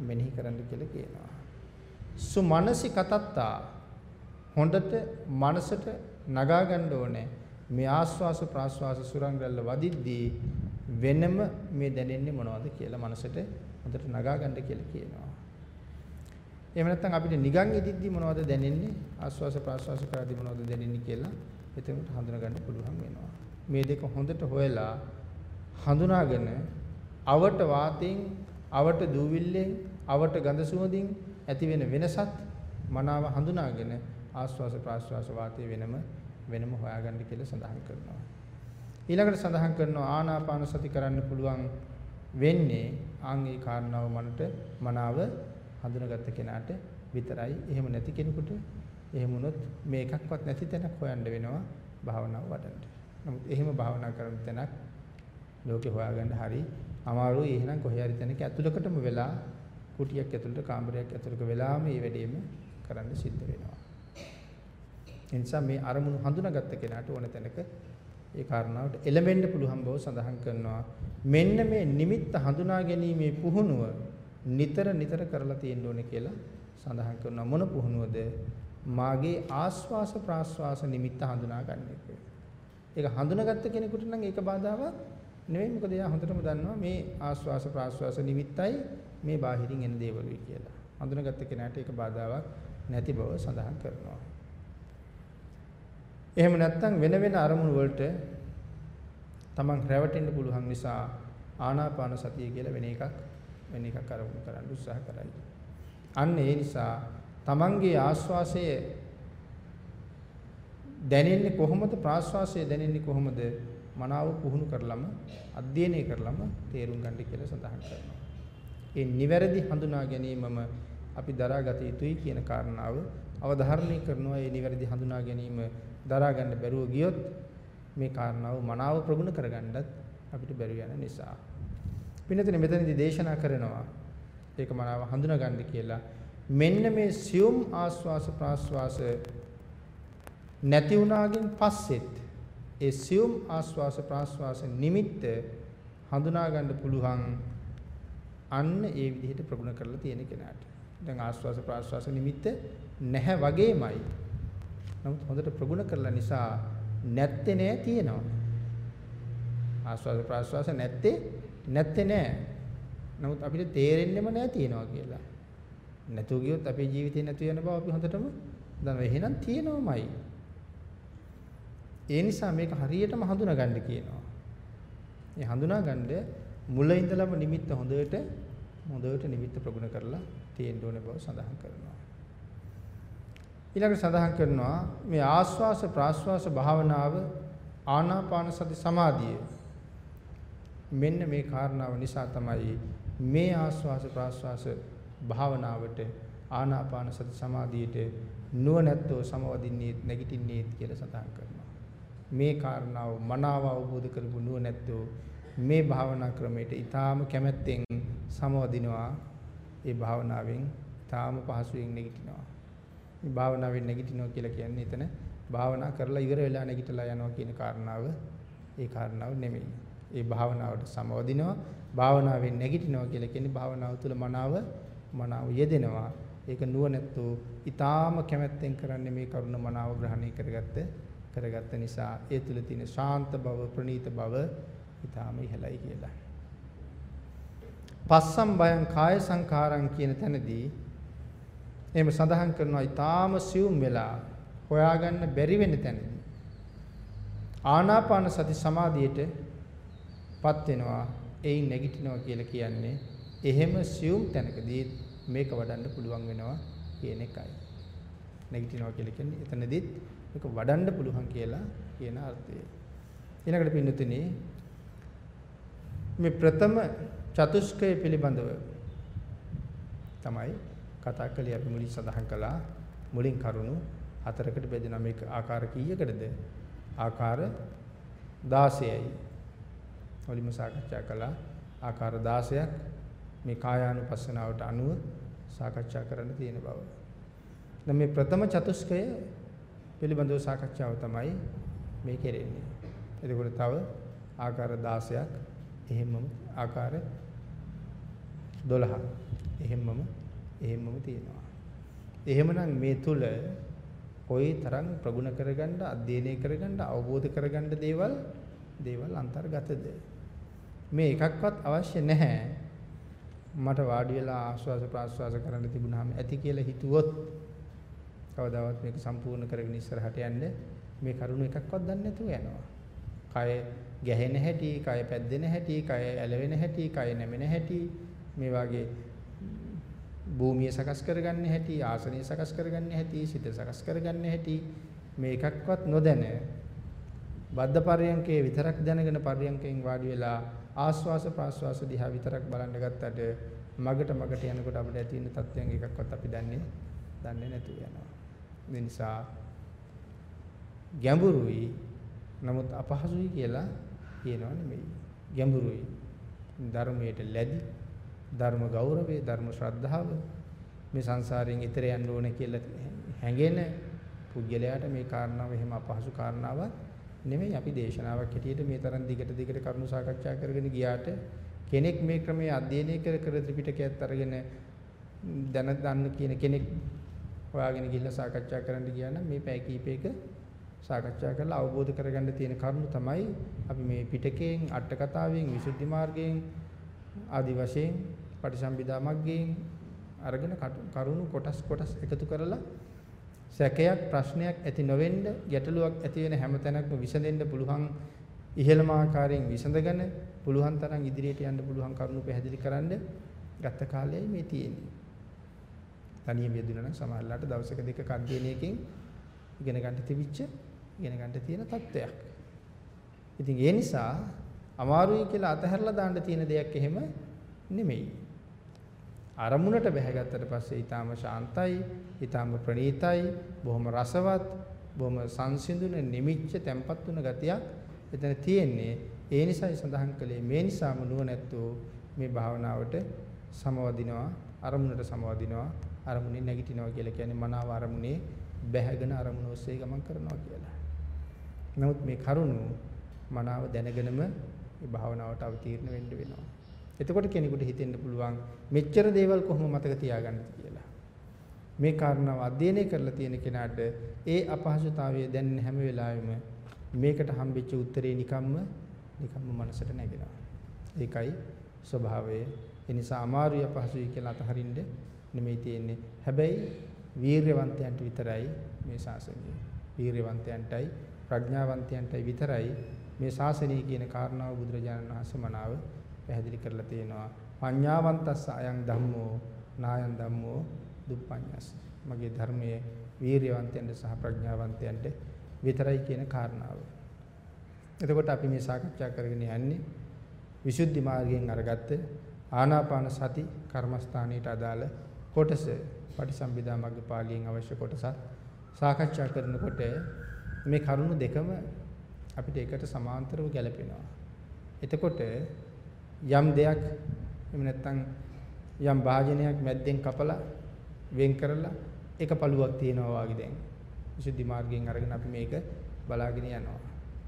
මෙනෙහි කරන්න කියලා කියනවා. සුමනසි කතත්තා හොඳට මනසට නගා ගන්න ඕනේ. මේ ආස්වාස ප්‍රාස්වාස සුරංගල්ල වදිද්දී වෙනම මේ දැනෙන්නේ මොනවද කියලා මනසට හොඳට නගා ගන්න කියලා කියනවා. එහෙම නැත්නම් අපිට නිකන් ඉදිද්දි මොනවද දැනෙන්නේ ආස්වාස ප්‍රාස්වාස කරද්දි මොනවද දැනෙන්නේ කියලා එතනට හඳුනා ගන්න පුළුවන් වෙනවා. මේ දෙක හොඳට හොයලා හඳුනාගෙන අවට වාතයෙන් අවට දූවිල්ලෙන් අවට ගඳ සුවඳින් ඇති වෙන වෙනසත් මනාව හඳුනාගෙන ආස්වාස ප්‍රාස්වාස වාතයේ වෙනම වෙනම හොයාගන්න කියලා සඳහන් කරනවා. ඊළඟට සඳහන් කරනවා ආනාපාන සති කරන්න පුළුවන් වෙන්නේ ආන්ගේ කාරණාව මනට මනාව හඳුනාගත්ත කෙනාට විතරයි. එහෙම නැති කෙනෙකුට එහෙම වුණොත් මේ එකක්වත් නැති තැනක් හොයන්න වෙනවා භාවනාව වඩන්න. නමුත් එහෙම භාවනා කරන තැනක් ලෝකේ හොයාගන්න හරි අමාරුයි. එහෙනම් කොහේ හරි තැනක ඇතුළකටම වෙලා කුටියක් ඇතුළට කාමරයක් ඇතුළක වෙලාම මේ වැඩේම කරන්න සිද්ධ වෙනවා. ඒ නිසා මේ අරමුණු හඳුනාගත්ත කෙනාට ඕන තැනක ඒ කාරණාවට එළඹෙන්න පුළුවන් බව සඳහන් කරනවා. මෙන්න මේ නිමිත්ත හඳුනා ගැනීමේ පුහුණුව නිතර නිතර කරලා තියෙන්න ඕනේ කියලා සඳහන් කරනවා. මොන පුහුණුවද? මාගේ ආස්වාස ප්‍රාස්වාස නිමිත්ත හඳුනා ගන්න එක. ඒක හඳුනාගත්ත කෙනෙකුට නම් ඒක බාධාවක් නෙවෙයි. මොකද එයා හොඳටම දන්නවා මේ ආස්වාස ප්‍රාස්වාස නිමිත්තයි මේ බාහිරින් එන දේවලුයි කියලා. හඳුනාගත්ත කෙනාට ඒක බාධාවක් නැති බව සඳහන් කරනවා. එහෙම නැත්නම් වෙන වෙන අරමුණු වලට තමන් රැවටෙන්න පුළුවන් නිසා ආනාපාන සතිය කියලා වෙන එකක් වෙන එකක් අරමුණු කරන්න උත්සාහ කරයි. අන්න ඒ නිසා තමන්ගේ ආස්වාසය දැනෙන්නේ කොහොමද ප්‍රාස්වාසය දැනෙන්නේ කොහොමද මනාව පුහුණු කරලම අධ්‍යයනය කරලම තේරුම් ගන්න කියලා සඳහන් කරනවා. ඒ නිවැරදි හඳුනා ගැනීමම අපි දරාගත යුතුයි කියන කාරණාව අවධාරණය කරනවා. ඒ නිවැරදි හඳුනා ගැනීම දරා ගන්න බැරුව ගියොත් මේ කාරණාව මනාව ප්‍රගුණ කරගන්නත් අපිට බැරි යන නිසා. පින්නතනේ මෙතනදී දේශනා කරනවා ඒක මනාව හඳුනා ගන්න කියලා. මෙන්න මේ සියුම් ආස්වාස ප්‍රාස්වාස නැති වුණාගෙන් පස්සෙත් ඒ සියුම් ආස්වාස ප්‍රාස්වාස නිමිත්ත හඳුනා ගන්න පුළුවන් අන්න ඒ විදිහට ප්‍රගුණ කරලා තියෙන කෙනාට. දැන් ආස්වාස ප්‍රාස්වාස නිමිත්ත නැහැ වගේමයි නමුත් හොඳට ප්‍රගුණ කරලා නිසා නැත්තේ නෑ තියෙනවා. ආස්වාද ප්‍රාස්වාස නැත්තේ නැත්තේ නෑ. නමුත් අපිට තේරෙන්නෙම නෑ තියෙනවා කියලා. නැතුව ගියොත් අපේ ජීවිතේ නැතු වෙන බව අපි හොඳටම දන්නවා. එහෙනම් තියෙනවමයි. ඒ නිසා මේක හරියටම හඳුනා ගන්න කියනවා. මේ හඳුනා ගන්න මුල ඉඳලම නිමිත්ත හොඳට හොඳට නිමිත්ත ප්‍රගුණ කරලා තියෙන්න ඕනේ බව සඳහන් කරනවා. ඊළඟට සඳහන් කරනවා මේ ආස්වාස ප්‍රාස්වාස භාවනාව ආනාපාන සති සමාධිය මෙන්න මේ කාරණාව නිසා තමයි මේ ආස්වාස ප්‍රාස්වාස භාවනාවට ආනාපාන සති සමාධියට නුවණැත්තෝ සමවදින්නේ නැගිටින්නේ කියලා සඳහන් කරනවා. මේ කාරණාව මනාව අවබෝධ කරගු නුවණැත්තෝ මේ භාවනා ක්‍රමයට ඊටාම කැමැත්තෙන් සමවදිනවා. ඒ භාවනාවෙන් ඊටාම පහසුවෙන් නැගිටිනවා. මේ භාවනාවෙන් නැගිටිනවා කියලා කියන්නේ එතන භාවනා කරලා ඉවර වෙලා නැගිටලා යනවා කියන කාරණාව ඒ කාරණාව නෙමෙයි. ඒ භාවනාවට සමවදිනවා භාවනාවෙන් නැගිටිනවා කියලා කියන්නේ භාවනාව තුළ මනාව මනාව යෙදෙනවා. ඒක නුවණැත්තෝ ඊටාම කැමැත්තෙන් කරන්නේ මේ කරුණ මනාව ග්‍රහණය කරගත්ත කරගත්ත නිසා ඒ තුළ තියෙන ශාන්ත බව ප්‍රණීත බව ඊටාම ඉහළයි කියලා. පස්සම් බයං කාය සංඛාරං කියන තැනදී එහෙම සඳහන් කරනවා ඊටාම සියුම් වෙලා හොයාගන්න බැරි වෙන තැනදී ආනාපාන සති සමාධියටපත් වෙනවා එයින් නැගිටිනවා කියලා කියන්නේ එහෙම සියුම් තැනකදී මේක වඩන්න පුළුවන් වෙනවා කියන එකයි. නැගිටිනවා කියලා කියන්නේ එතනදිත් මේක වඩන්න පුළුවන් කියලා කියන අර්ථය. ඊළඟට පින්නතුනි මේ ප්‍රථම චතුස්කය පිළිබඳව තමයි කතා කළේ අපි මුලින් සඳහන් කළා මුලින් කරුණු හතරකට බෙදෙනවා මේක ආකාර කීයකටද ආකාර 16යි වලින්ම සාකච්ඡා කළා ආකාර 16ක් මේ කායානුපස්සනාවට අනුව සාකච්ඡා කරන්න තියෙන බව. දැන් මේ ප්‍රථම චතුස්කය පිළිබඳව සාකච්ඡාව තමයි මේ කෙරෙන්නේ. එතකොට තව ආකාර 16ක් එහෙමම ආකාර 12ක් එහෙමම එහෙමම තියෙනවා. එහෙමනම් මේ තුල කොයි තරම් ප්‍රගුණ කරගන්න අධ්‍යයනය කරගන්න අවබෝධ කරගන්න දේවල් දේවල් අන්තර්ගතද මේ එකක්වත් අවශ්‍ය නැහැ මට වාඩි වෙලා ආස්වාස ප්‍රාස්වාස කරන්න තිබුණාම ඇති කියලා හිතුවොත් කවදාවත් මේක සම්පූර්ණ කරගෙන ඉස්සරහට යන්න මේ කරුණු එකක්වත් දන්නේ නැතුව යනවා. කය ගැහෙන හැටි, කය පැද්දෙන හැටි, කය ඇලවෙන හැටි, කය නැමෙන හැටි මේ වාගේ භූමිය සකස් කරගන්න හැටි, ආසනය සකස් කරගන්න හැටි, සිත සකස් කරගන්න හැටි මේ එකක්වත් නොදැන බද්ධ පර්යංකේ විතරක් දැනගෙන පර්යංකෙන් වාඩි වෙලා ආස්වාස ප්‍රාස්වාස දිහා විතරක් බලන්න ගත්තට මගට මගට යනකොට අපිට ඇති වෙන තත්ත්වයන් එකක්වත් අපි දන්නේ දන්නේ නැතුව යනවා. ඒ නිසා ගැඹුරුයි නමුත් අපහසුයි කියලා කියනවා නෙමෙයි. ගැඹුරුයි. ධර්මයට ලැබි ධර්ම ගෞරවය ධර්ම ශ්‍රද්ධාව මේ සංසාරයෙන් ඈතර යන්න ඕන කියලා හැඟෙන පුද්ගලයාට මේ කාරණාව එහෙම අපහසු කාරණාවක් නෙමෙයි අපි දේශනාවක් හැටියට මේ තරම් දිගට දිගට කරුණු සාකච්ඡා කරගෙන ගියාට කෙනෙක් මේ ක්‍රමයේ අධ්‍යයනය කර කර ත්‍රිපිටකයත් අරගෙන දැන දන්න කියන කෙනෙක් හොයාගෙන ගිහිල්ලා සාකච්ඡා කරන්න ගියා නම් මේ පැය කීපයක සාකච්ඡා කරලා අවබෝධ කරගන්න තියෙන කරුණු තමයි අපි මේ පිටකයෙන් අට කතාවෙන් විසුද්ධි මාර්ගයෙන් ආදි වශයෙන් පටිසම්භිදා මග්ගයෙන් අරගෙන කරුණු කොටස් කොටස් එකතු කරලා සැකයක් ප්‍රශ්නයක් ඇති නොවෙන්න ගැටලුවක් ඇති වෙන හැම තැනක්ම විසඳෙන්න පුළුවන් ඉහළම ආකාරයෙන් විසඳගෙන පුළුවන් තරම් ඉදිරියට යන්න පුළුවන් කරුණු පැහැදිලි කරන්න ගත කාලයයි මේ තියෙන්නේ. තනියම යෙදුණා නම් සමහරලාට දවසක දෙක කඩේණයකින් ඉගෙන ගන්න තිබිච්ච ඉගෙන ගන්න තියෙන තත්ත්වයක්. ඉතින් ඒ නිසා අමාරුයි කියලා අතහැරලා දාන්න තියෙන දෙයක් එහෙම නෙමෙයි. අරමුණට බැහැගත්තට පස්සේ ඊටාම ශාන්තයි, ඊටාම ප්‍රණීතයි, බොහොම රසවත්, බොහොම සංසිඳුන නිමිච්ච තැම්පත් වුණ ගතියක් එතන තියෙන්නේ. ඒ නිසායි සඳහන් කළේ මේ නිසාම නුවණැත්තෝ මේ භාවනාවට සමවදිනවා, අරමුණට සමවදිනවා, අරමුණේ නැගිටිනවා කියලා කියන්නේ මනාව අරමුණේ බැහැගෙන අරමුණ ඔස්සේ ගමන් කරනවා කියලා. නමුත් මේ කරුණු මනාව දැනගෙනම මේ භාවනාවට අවතීර්ණ වෙන්න වෙනවා. එතකොට කෙනෙකුට හිතෙන්න පුළුවන් මෙච්චර දේවල් කොහොම මතක තියාගන්නද කියලා. මේ කාරණාව අධ්‍යයනය කරලා තියෙන කෙනාට ඒ අපහසුතාවය දැනෙන හැම වෙලාවෙම මේකට හම්බෙච්ච උත්තරේ නිකම්ම නිකම්ම මනසට නැගෙනවා. ඒකයි ස්වභාවය. ඒ නිසා අමාරුයි අපහසුයි කියලා අතහරින්න නෙමෙයි තියෙන්නේ. හැබැයි වීරයවන්තයන්ට විතරයි මේ ශාසනය. වීරයවන්තයන්ටයි ප්‍රඥාවන්තයන්ටයි විතරයි මේ ශාසනය කියන කාරණාව බුදුරජාණන් වහන්සේ මනාව පැහැදිලි කරලා තියෙනවා. පඤ්ඤාවන්තස්ස අයං ධම්මෝ නායං ධම්මෝ දුප්පඤ්ඤස්. මගේ ධර්මයේ වීරියවන්තයන්ට සහ ප්‍රඥාවන්තයන්ට විතරයි කියන කාරණාව. එතකොට අපි මේ සාකච්ඡා කරගෙන යන්නේ විසුද්ධි මාර්ගයෙන් අරගත්ත ආනාපාන සති කර්මස්ථානයට අදාළ කොටස පටිසම්භිදා මග්ග පාළියෙන් අවශ්‍ය කොටසත් සාකච්ඡා කරනකොට මේ කරුණු දෙකම අපිට එකට සමාන්තරව ගැලපෙනවා. එතකොට යම් දෙයක් එහෙම නැත්නම් යම් භාජනයක් මැද්දෙන් කපලා වෙන් කරලා එක පළුවක් තියනවා වගේ දැන්. විසුද්ධි මාර්ගයෙන් අරගෙන අපි මේක බලාගෙන යනවා.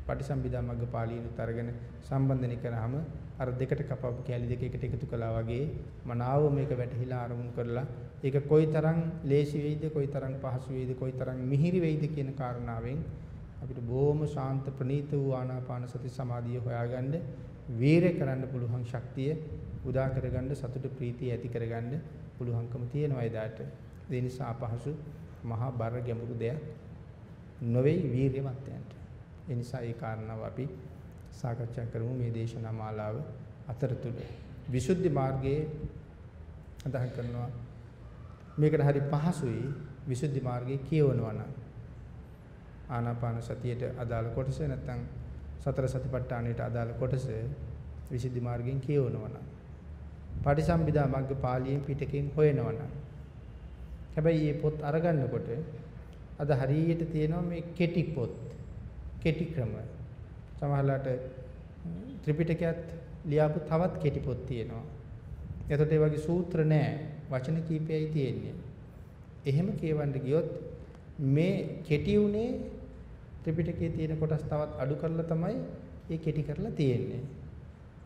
පටිසම්භිදා මග්ග පාළියනුත් අරගෙන සම්බන්ධනි කරාම අර දෙකට කපපු කැලි දෙක එකට එකතු කළා වගේ මනාව මේක වැටහිලා ආරමුණු කරලා ඒක කොයිතරම් ලේසි වෙයිද කොයිතරම් පහසු වෙයිද කොයිතරම් මිහිරි වෙයිද කියන කාරණාවෙන් අපිට බොහොම ශාන්ත ප්‍රණීත වූ ආනාපාන සති සමාධිය හොයාගන්න වීරය කරන්න පුළුවන් ශක්තිය උදා කරගන්න සතුට ප්‍රීතිය ඇති කරගන්න පුළුවන්කම තියෙනවා එදාට. ඒ නිසා අපහසු මහා බර ගැඹුරු දෙයක් නොවේ වීරියවන්තයන්ට. ඒ නිසා ඒ කාරණාව අපි සාකච්ඡා කරමු මේ දේශනා මාලාව අතරතුර. විසුද්ධි මාර්ගයේ අදහන් කරනවා මේකට හරි පහසුයි විසුද්ධි මාර්ගයේ කියවනවා නම් ආනාපාන සතියට අදාළ කොටස නැත්නම් සතර සතිපට්ඨානයට අදාළ කොටස විසුද්ධි මාර්ගයෙන් කියවනවා නම් පටිසම්භිදා මග්ග පාළියෙන් පිටකෙන් හොයනවා නම්. හැබැයි මේ පොත් අරගන්නකොට අද හරියට තියෙනවා මේ කෙටි පොත් කෙටි ක්‍රම. සමහරලාට ත්‍රිපිටකයත් ලියාපු තවත් කෙටි පොත් තියෙනවා. එතකොට ඒ වගේ සූත්‍ර නැහැ වචන කීපයයි තියෙන්නේ. එහෙම කියවන්න ගියොත් මේ කෙටි උනේ ත්‍රිපිටකයේ තියෙන කොටස් තවත් අඩු කරලා තමයි ඒ කෙටි කරලා තියෙන්නේ.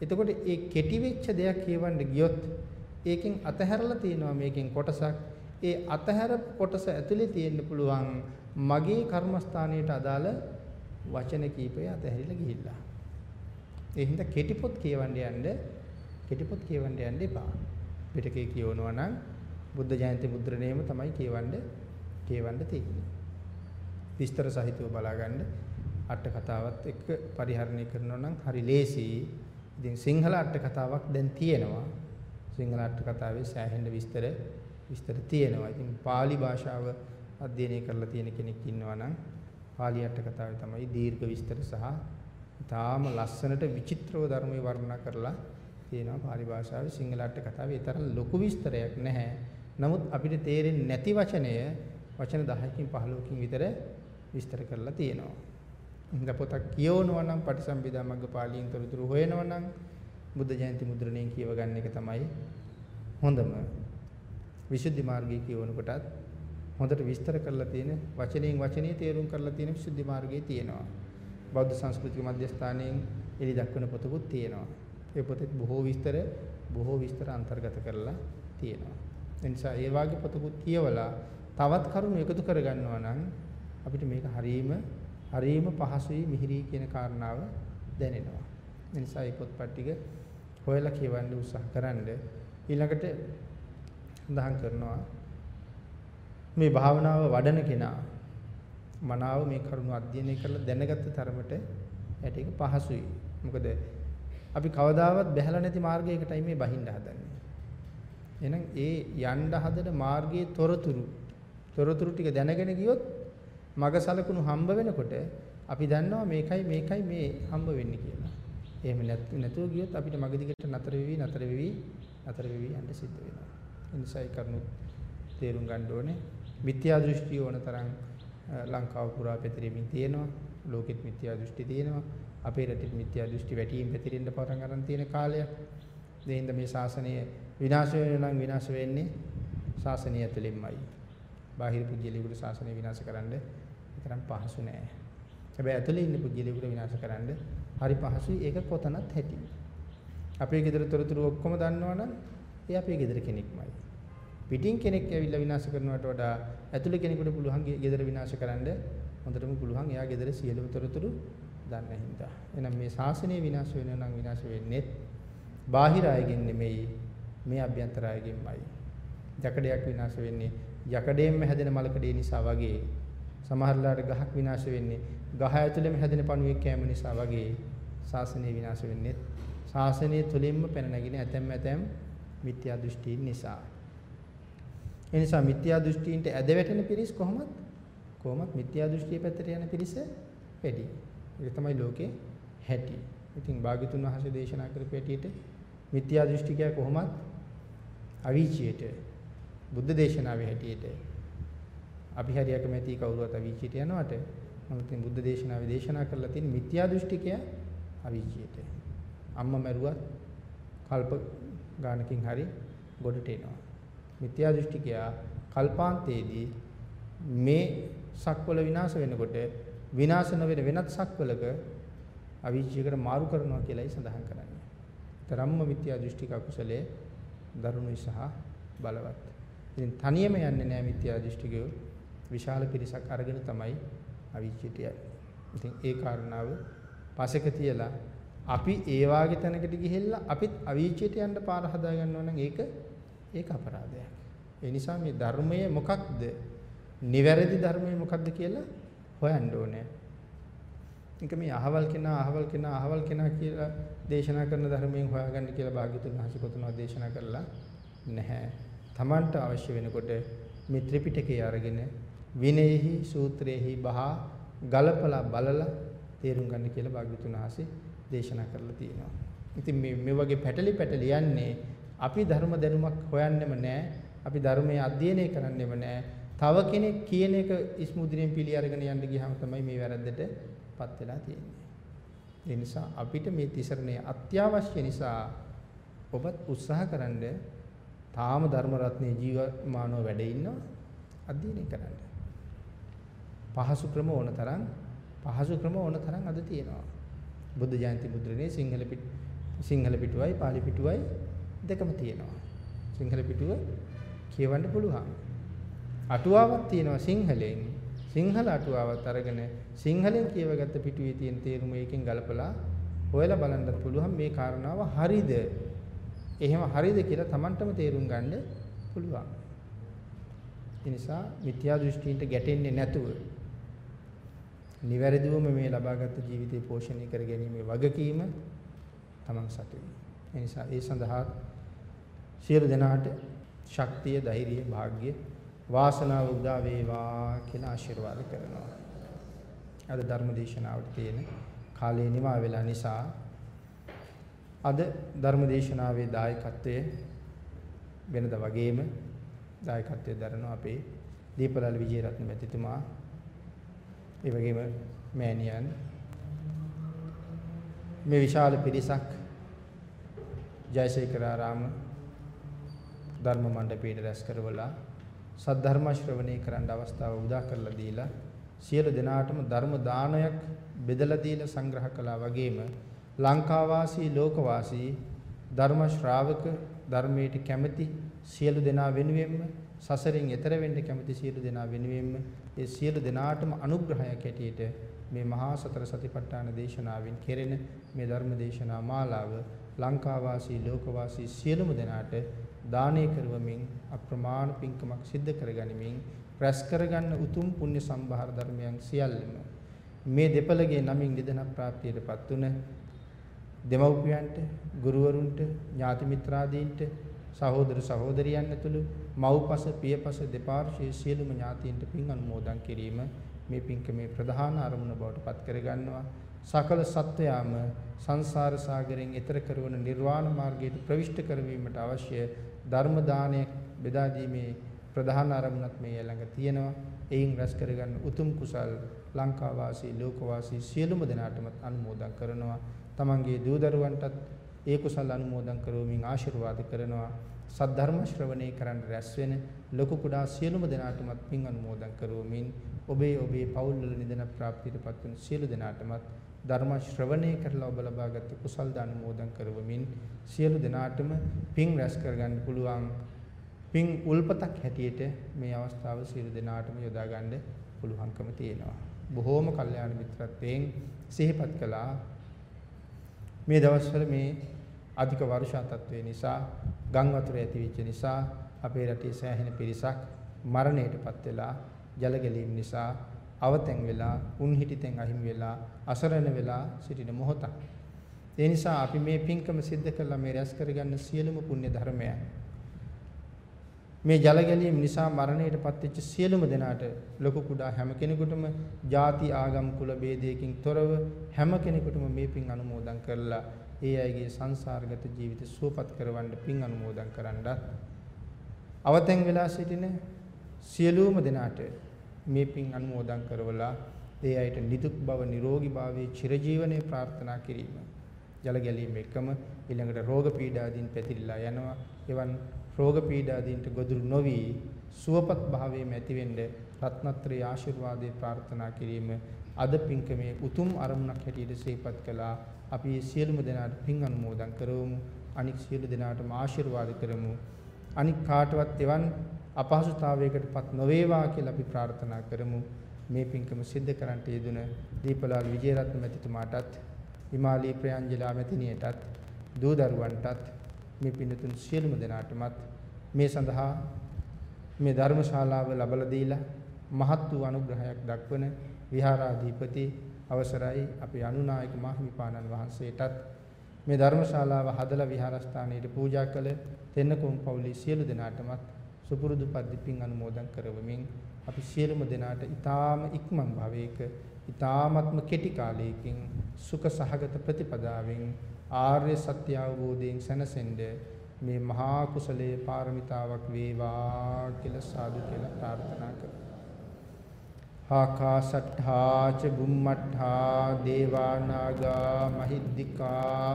එතකොට ඒ කෙටි වෙච්ච දෙයක් කියවන්න ගියොත් ඒකෙන් අතහැරලා තියෙනවා මේකෙන් කොටසක්. ඒ අතහැර කොටස ඇතුලේ තියෙන්න පුළුවන් මගේ කර්මස්ථානයට අදාළ වචන කීපය අතහැරිලා ගිහිල්ලා. ඒ හින්දා කෙටි පොත් කියවන්න යන්න කෙටි පොත් කියවන්න යන්න එපා. පිටකේ කියවනවා නම් බුද්ධ ජයන්ති මුද්‍රණයම තමයි කියවන්න කියවන්න තියෙන්නේ. විස්තර සහිතව බලාගන්න අට කතාවත් එක්ක පරිහරණය කරනවා නම් හරි ලේසි. ඉතින් සිංහල අට කතාවක් දැන් තියෙනවා. සිංහල අට කතාවේ සෑහෙන විස්තර විස්තර තියෙනවා. ඉතින් pāli භාෂාව අධ්‍යයනය කරලා තියෙන කෙනෙක් ඉන්නවා නම් pāli අට කතාවේ තමයි දීර්ඝ විස්තර සහ තාම ලස්සනට විචිත්‍රව ධර්මයේ වර්ණනා කරලා තියෙනවා pāli භාෂාවේ සිංහල අට කතාවේ. ඒ තරම් ලොකු විස්තරයක් නැහැ. නමුත් අපිට තේරෙන්නේ නැති වචනය වචන 10කින් 15කින් විතර විස්තර කරලා තියෙනවා. ඉතින් පොතක් කියවනවා නම් පටිසම්භිදා මග්ග පාළියෙන් තොරතුරු හොයනවා නම් බුද්ධ ජයන්ති මුද්‍රණයෙන් කියව ගන්න එක තමයි හොඳම. විසුද්ධි මාර්ගයේ කියවන කොටත් හොඳට විස්තර කරලා තියෙන වචනයෙන් වචනේ තේරුම් කරලා තියෙන විසුද්ධි මාර්ගයේ තියෙනවා. බෞද්ධ සංස්කෘතික මධ්‍යස්ථානයෙන් එලි දක්වන පොතකුත් තියෙනවා. ඒ පොතේ බොහෝ විස්තර බොහෝ විස්තර අන්තර්ගත කරලා තියෙනවා. ඒ නිසා ඒ වාගේ පොතකුත් කියවලා තවත් කරුණු එකතු කරගන්නවා නම් අපිට මේක හරීම හරීම පහසුයි මිහිරි කියන කාරණාව දැනෙනවා. ඒ නිසා මේ පොත්පත් ටික හොයලා කියවන්න උත්සාහ කරන්න. ඊළඟට සඳහන් කරනවා මේ භාවනාව වඩන කෙනා මනාව මේ කරුණු අධ්‍යයනය කරලා දැනගත්ත තරමට ඇට එක පහසුයි. මොකද අපි කවදාවත් බැහැලා නැති මාර්ගයකටයි මේ බහින්න හදන්නේ. එහෙනම් ඒ යන්න හදන මාර්ගයේ තොරතුරු තොරතුරු ටික දැනගෙන ගියොත් මග සලකුණු හම්බ වෙනකොට අපි දන්නවා මේකයි මේකයි මේ හම්බ වෙන්නේ කියලා. එහෙම නැතුව ගියොත් අපිට මග දිගට නතර වෙවි නතර වෙවි නතර වෙවි යන්න සිද්ධ වෙනවා. ඒ නිසා ඒ කරුණු තේරුම් ගන්න ඕනේ. මිත්‍යා දෘෂ්ටි ඕන තරම් ලංකාව පුරා පැතිරෙමින් තියෙනවා. ලෝකෙත් මිත්‍යා දෘෂ්ටි තියෙනවා. අපේ රටේ මිත්‍යා දෘෂ්ටි වැටීම් පැතිරෙන්න පටන් ගන්න තියෙන කාලයක්. ඒ හින්දා මේ ශාසනය විනාශ වෙනවා නම් විනාශ වෙන්නේ ශාසනය ඇතුළෙන්මයි. බාහිර පුජ්‍යලයකට ශාසනය විනාශ කරන්න තරම් පහසු නෑ. හැබැයි ඇතුලේ ඉන්න පුජ්‍යලයකට විනාශ කරන්න හරි පහසුයි. ඒක කොතනත් ඇති. අපේ ගෙදර තොරතුරු ඔක්කොම දන්නවනම් ඒ අපේ ගෙදර කෙනෙක්මයි. පිටින් කෙනෙක් ඇවිල්ලා විනාශ කරනවට වඩා ඇතුලේ කෙනෙකුට පුළුවන් ගෙදර විනාශ කරන්න හොඳටම පුළුවන්. එයා ගෙදර සියලුම තොරතුරු දන්න හින්දා. එහෙනම් මේ ශාසනය විනාශ වෙනවා නම් විනාශ වෙන්නේ බාහිර අයගෙන් නෙමෙයි මේ අභ්‍යන්තර අයගෙන්මයි. යකඩයක් විනාශ වෙන්නේ යකඩයෙන්ම හැදෙන මලකඩේ නිසා වගේ සමහරලාට ගහක් විනාශ වෙන්නේ ගහ ඇතුළෙම හැදෙන පණුවෙක් කැම නිසා වගේ ශාසනය විනාශ වෙන්නේ ශාසනය තුළින්ම පැන නැගින ඇතැම් ඇතැම් මිත්‍යා දෘෂ්ටීන් නිසා. ඒ නිසා මිත්‍යා දෘෂ්ටීන්ට ඇද වැටෙන පිරිස් කොහොමද? කොහොමද මිත්‍යා දෘෂ්ටිය පැත්තට යන පිරිස වැඩි. ඒක තමයි ලෝකේ හැටි. ඉතින් භාග්‍යතුන් වහන්සේ දේශනා කරපු හැටියට මිත්‍යා දෘෂ්ටිකය කොහොමද අවීචියට බුද්ධ දේශනාවේ හැටියට අපි හරි අකමැති කවුරුවත් අවීචියට යනවට නමුත් මේ බුද්ධ දේශනාවේ දේශනා කරලා තියෙන මිත්‍යා දෘෂ්ටිකය අවීචියට. අම්මා මැරුවත් කල්ප ගානකින් හරි ගොඩට එනවා. මිත්‍යා දෘෂ්ටිකයා කල්පාන්තයේදී මේ සක්වල විනාශ වෙනකොට විනාශ නොවන වෙනත් සක්වලක අවීචයකට මාරු කරනවා කියලායි සඳහන් කරන්නේ. තරම්ම මිත්‍යා දෘෂ්ටික අකුසලයේ දරුණුයි සහ බලවත්. ඉතින් තනියම යන්නේ නැහැ මිත්‍යා දෘෂ්ටිකයෝ. විශාල පිරිසක් අරගෙන තමයි අවීචයට යන්නේ. ඉතින් ඒ කාරණාව පසෙක තියලා අපි ඒ වාගේ තැනකට ගිහිල්ලා අපිත් අවීචයට යන්න පාර හදා ගන්නවා නම් ඒක ඒක අපරාධයක්. ඒ නිසා මේ ධර්මය මොකක්ද? නිවැරදි ධර්මය මොකක්ද කියලා හොයන්න ඕනේ. ඒක මේ අහවල් කෙනා අහවල් කෙනා අහවල් කෙනා කියලා දේශනා කරන ධර්මයෙන් හොයාගන්න කියලා භාග්‍යතුන් වහන්සේ කොතනවත් දේශනා කරලා නැහැ. Tamanට අවශ්‍ය වෙනකොට මේ ත්‍රිපිටකය අරගෙන විනයෙහි සූත්‍රයේහි බහා ගලපලා බලලා තේරුම් ගන්න කියලා භාග්‍යතුන් වහන්සේ දේශනා කරලා තියෙනවා. ඉතින් මේ මේ වගේ පැටලි පැටලි යන්නේ අපි ධර්ම දැනුමක් හොයන්නෙම නැහැ. අපි ධර්මයේ අධ්‍යයනය කරන්නෙම නැහැ. තව කෙනෙක් කියන එක ඉස්මුදිනෙන් පිළි අරගෙන යන්න ගියාම තමයි මේ වැරද්දටපත් වෙලා තියෙන්නේ. ඒ නිසා අපිට මේ තිසරණය අත්‍යවශ්‍ය නිසා ඔබත් උත්සාහ කරන්න තාම ධර්ම රත්නේ ජීවමානව වැඩ ඉන්නවා අධ්‍යයනය කරන්න. පහසු ක්‍රම ඕන තරම් පහසු ක්‍රම ඕන තරම් අද තියෙනවා. බුද්ධ ජයන්ති මුද්‍රණේ සිංහල පිට සිංහල පිටුවයි පාලි පිටුවයි දෙකම තියෙනවා. සිංහල පිටුව කියවන්න පුළුවන්. අටුවාවක් තියෙනවා සිංහලෙන්. සිංහල අටුවාවත් අරගෙන සිංහලෙන් කියවගත්ත පිටුවේ තියෙන තේරුම එකෙන් ගලපලා හොයලා බලන්නත් පුළුවන් මේ කාරණාව හරිද? එහෙම හරිද කියලා Tamanටම තේරුම් ගන්න පුළුවන්. ඒ නිසා මිත්‍යා දෘෂ්ටීන්ට ගැටෙන්නේ නැතුව නිවැරදිවම මේ ලබාගත් ජීවිතේ පෝෂණය කර ගැනීමේ වගකීම Taman සතුයි. ඒ නිසා ඒ සඳහා සියලු දෙනාට ශක්තිය, ධෛර්යය, වාග්ය, වාසනාව උදා වේවා කියලා ආශිර්වාද කරනවා. අද ධර්ම දේශනාවට තියෙන කාලය නිමා වෙලා නිසා අද ධර්ම දේශනාවේ දායකත්වයේ වෙනද වගේම දායකත්වයේ දරන අපේ දීපලල් විජේරත්න මැතිතුමා ඒ වගේම මෑණියන්. මේ විශාල පිරිසක් ජයසේකරාරාම ධර්ම මණ්ඩපයේ රැස් කරවලා සද්ධර්ම ශ්‍රවණය කරන්න අවස්ථාව උදා කරලා දීලා සියලු දෙනාටම ධර්ම දානයක් බෙදලා දීලා සංග්‍රහ කළා වගේම ලංකාවාසී ලෝකවාසී ධර්ම ශ්‍රාවක ධර්මයට කැමති සියලු දෙනා වෙනුවෙන්ම සසරින් එතර වෙන්න කැමති සියලු දෙනා වෙනුවෙන්ම ඒ සියලු දෙනාටම අනුග්‍රහයක් ඇටියට මේ මහා සතර සතිපට්ඨාන දේශනාවෙන් කෙරෙන මේ ධර්ම දේශනා මාලාව ලංකාවාසී ලෝකවාසී සියලුම දෙනාට දානය කරවමින් අප්‍රමාණ පින්කමක් සිද්ධ කරගනිමින් රැස් කරගන්න උතුම් පුණ්‍ය සම්භාර ධර්මයන් සියල්ලම මේ දෙපළගේ නමින් නිදන ප්‍රාප්තියටපත් උන දෙමව්පියන්ට ගුරුවරුන්ට ඥාති මිත්‍රාදීන්ට සහෝදර සහෝදරියන් ඇතුළු මව්පස පියපස දෙපාර්ශ්වයේ සියලුම ඥාතීන්ට පින් අනුමෝදන් කිරීම මේ පින්කමේ ප්‍රධාන අරමුණ බවට පත් කරගන්නවා සකල සත්වයාම සංසාර සාගරයෙන් එතර කරවන නිර්වාණ මාර්ගයට ප්‍රවිෂ්ඨ කරවීමට අවශ්‍ය ධර්ම දානය බෙදා දීමේ ප්‍රධාන අරමුණක් මේ ළඟ තියෙනවා. එයින් රැස් කරගන්න උතුම් කුසල් ලංකා වාසී ලෝක වාසී සියලුම දෙනාටම අනුමෝදන් කරනවා. තමන්ගේ දූ දරුවන්ටත් ඒ කුසල් අනුමෝදන් කරවමින් ආශිර්වාද කරනවා. සද්ධර්ම ශ්‍රවණය කරන්න රැස් වෙන ලොකු කුඩා සියලුම දෙනාටමත් පින් අනුමෝදන් කරවමින් ඔබේ ඔබේ පවුල් වල නිදන ප්‍රාප්තියටපත් වන සියලු දෙනාටමත් ධර්ම ශ්‍රවණය කරලා ඔබ ලබාගත් කුසල් දානමෝදන් කරවමින් සියලු දෙනාටම පින් රැස් කරගන්න පුළුවන් පින් උල්පතක් හැටියට මේ අවස්ථාව සියලු දෙනාටම යොදා ගන්න පුළුවන්කම තියෙනවා. බොහෝම කල්යාණ මිත්‍රත්වයෙන් සිහිපත් කළා මේ දවස්වල මේ අධික වර්ෂා තත්ත්වය නිසා ගම් වතුර ඇති වෙච්ච නිසා අපේ රටේ සෑහෙන පිරිසක් මරණයටපත් වෙලා ජල ගැලීම් නිසා අවතැන් වෙලා උන් හිටිතෙන් අහිමි වෙලා අසරණ වෙලා සිටින මොහොතක්. ඒ නිසා අපි මේ පින්කම සිද්ධ කළා මේ රැස් කරගන්න සියලුම පුණ්‍ය ධර්මයන් මේ ජල ගැලීම් නිසා මරණයටපත් වෙච්ච සියලුම දෙනාට ලොකු කුඩා හැම කෙනෙකුටම ಜಾති ආගම් කුල ભેදයකින් තොරව හැම කෙනෙකුටම මේ පින් අනුමෝදන් කරලා ඒ අයගේ සංසාරගත ජීවිත සුවපත් කරවන්න පින් අනුමෝදන් කරන්නත් අවතෙන් වෙලා සිටින සියලුම දෙනාට මේ පින් අනුමෝදන් කරවලා ඒ අයට නිදුක් බව නිරෝගී භාවයේ චිරජීවනයේ ප්‍රාර්ථනා කිරීම. ජල ගැලීම එකම ඊළඟට රෝග පීඩාදීන් පැතිරිලා යනවා. එවන් රෝග පීඩාදීන්ට ගොදුරු නොවි සුවපත් භාවයේ ඇතිවෙන්න රත්නත්‍රයේ ආශිර්වාදේ ප්‍රාර්ථනා කිරීම අද පින්කමේ උතුම් අරමුණක් හැටියට සිහිපත් කළා. අපි සියලුම දෙනාට පින් අනුමෝදන් කරවමු. අනික් සියලු දෙනාටම ආශිර්වාද කරමු. අනික් කාටවත් එවන් අපහසුතාවයකටපත් නොවේවා කියලා අපි ප්‍රාර්ථනා කරමු. මේ පින්කම සිද්ධ කරන්නට යෙදුන දීපලාල් විජේරත්න මැතිතුමාටත් හිමාලී ප්‍රියංජලා මැතිණියටත් දූ දරුවන්ටත් මේ පින්තුන් සියලුම දෙනාටමත් මේ සඳහා මේ ධර්මශාලාව ලබලා දීලා මහත් වූ අනුග්‍රහයක් දක්වන විහාරාධිපති අවසරයි අපේ අනුනායක මහිමිපාණන් වහන්සේටත්. මේ ධර්මශාලාව හදලා විහාරස්ථානයේ පූජා කළ තෙන්නකොම් පවුලේ සියලු දෙනාටමත් සුපුරුදු පරිදි පින් අනුමෝදන් කරවමින් අපි සියලුම දෙනාට ඊ타ම ඉක්මන් භවයක ඊ타මත්ම කෙටි කාලයකින් සුඛ සහගත ප්‍රතිපදාවෙන් ආර්ය සත්‍ය අවබෝධයෙන් සැනසෙන්න මේ මහා කුසලයේ පාරමිතාවක් වේවා කියලා සාදු කියලා ප්‍රාර්ථනා කරමු. ආකාශට්ඨා ච බුම්මට්ඨා දේවා නාග මහිද්దికා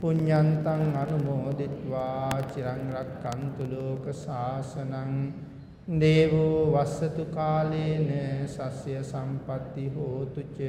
පුඤ්ඤන්තං අනුමෝදිත्वा චිරං රක්칸තු ලෝක සාසනං දේවෝ වස්සතු කාලේන සස්්‍ය සම්පatti හෝතු ච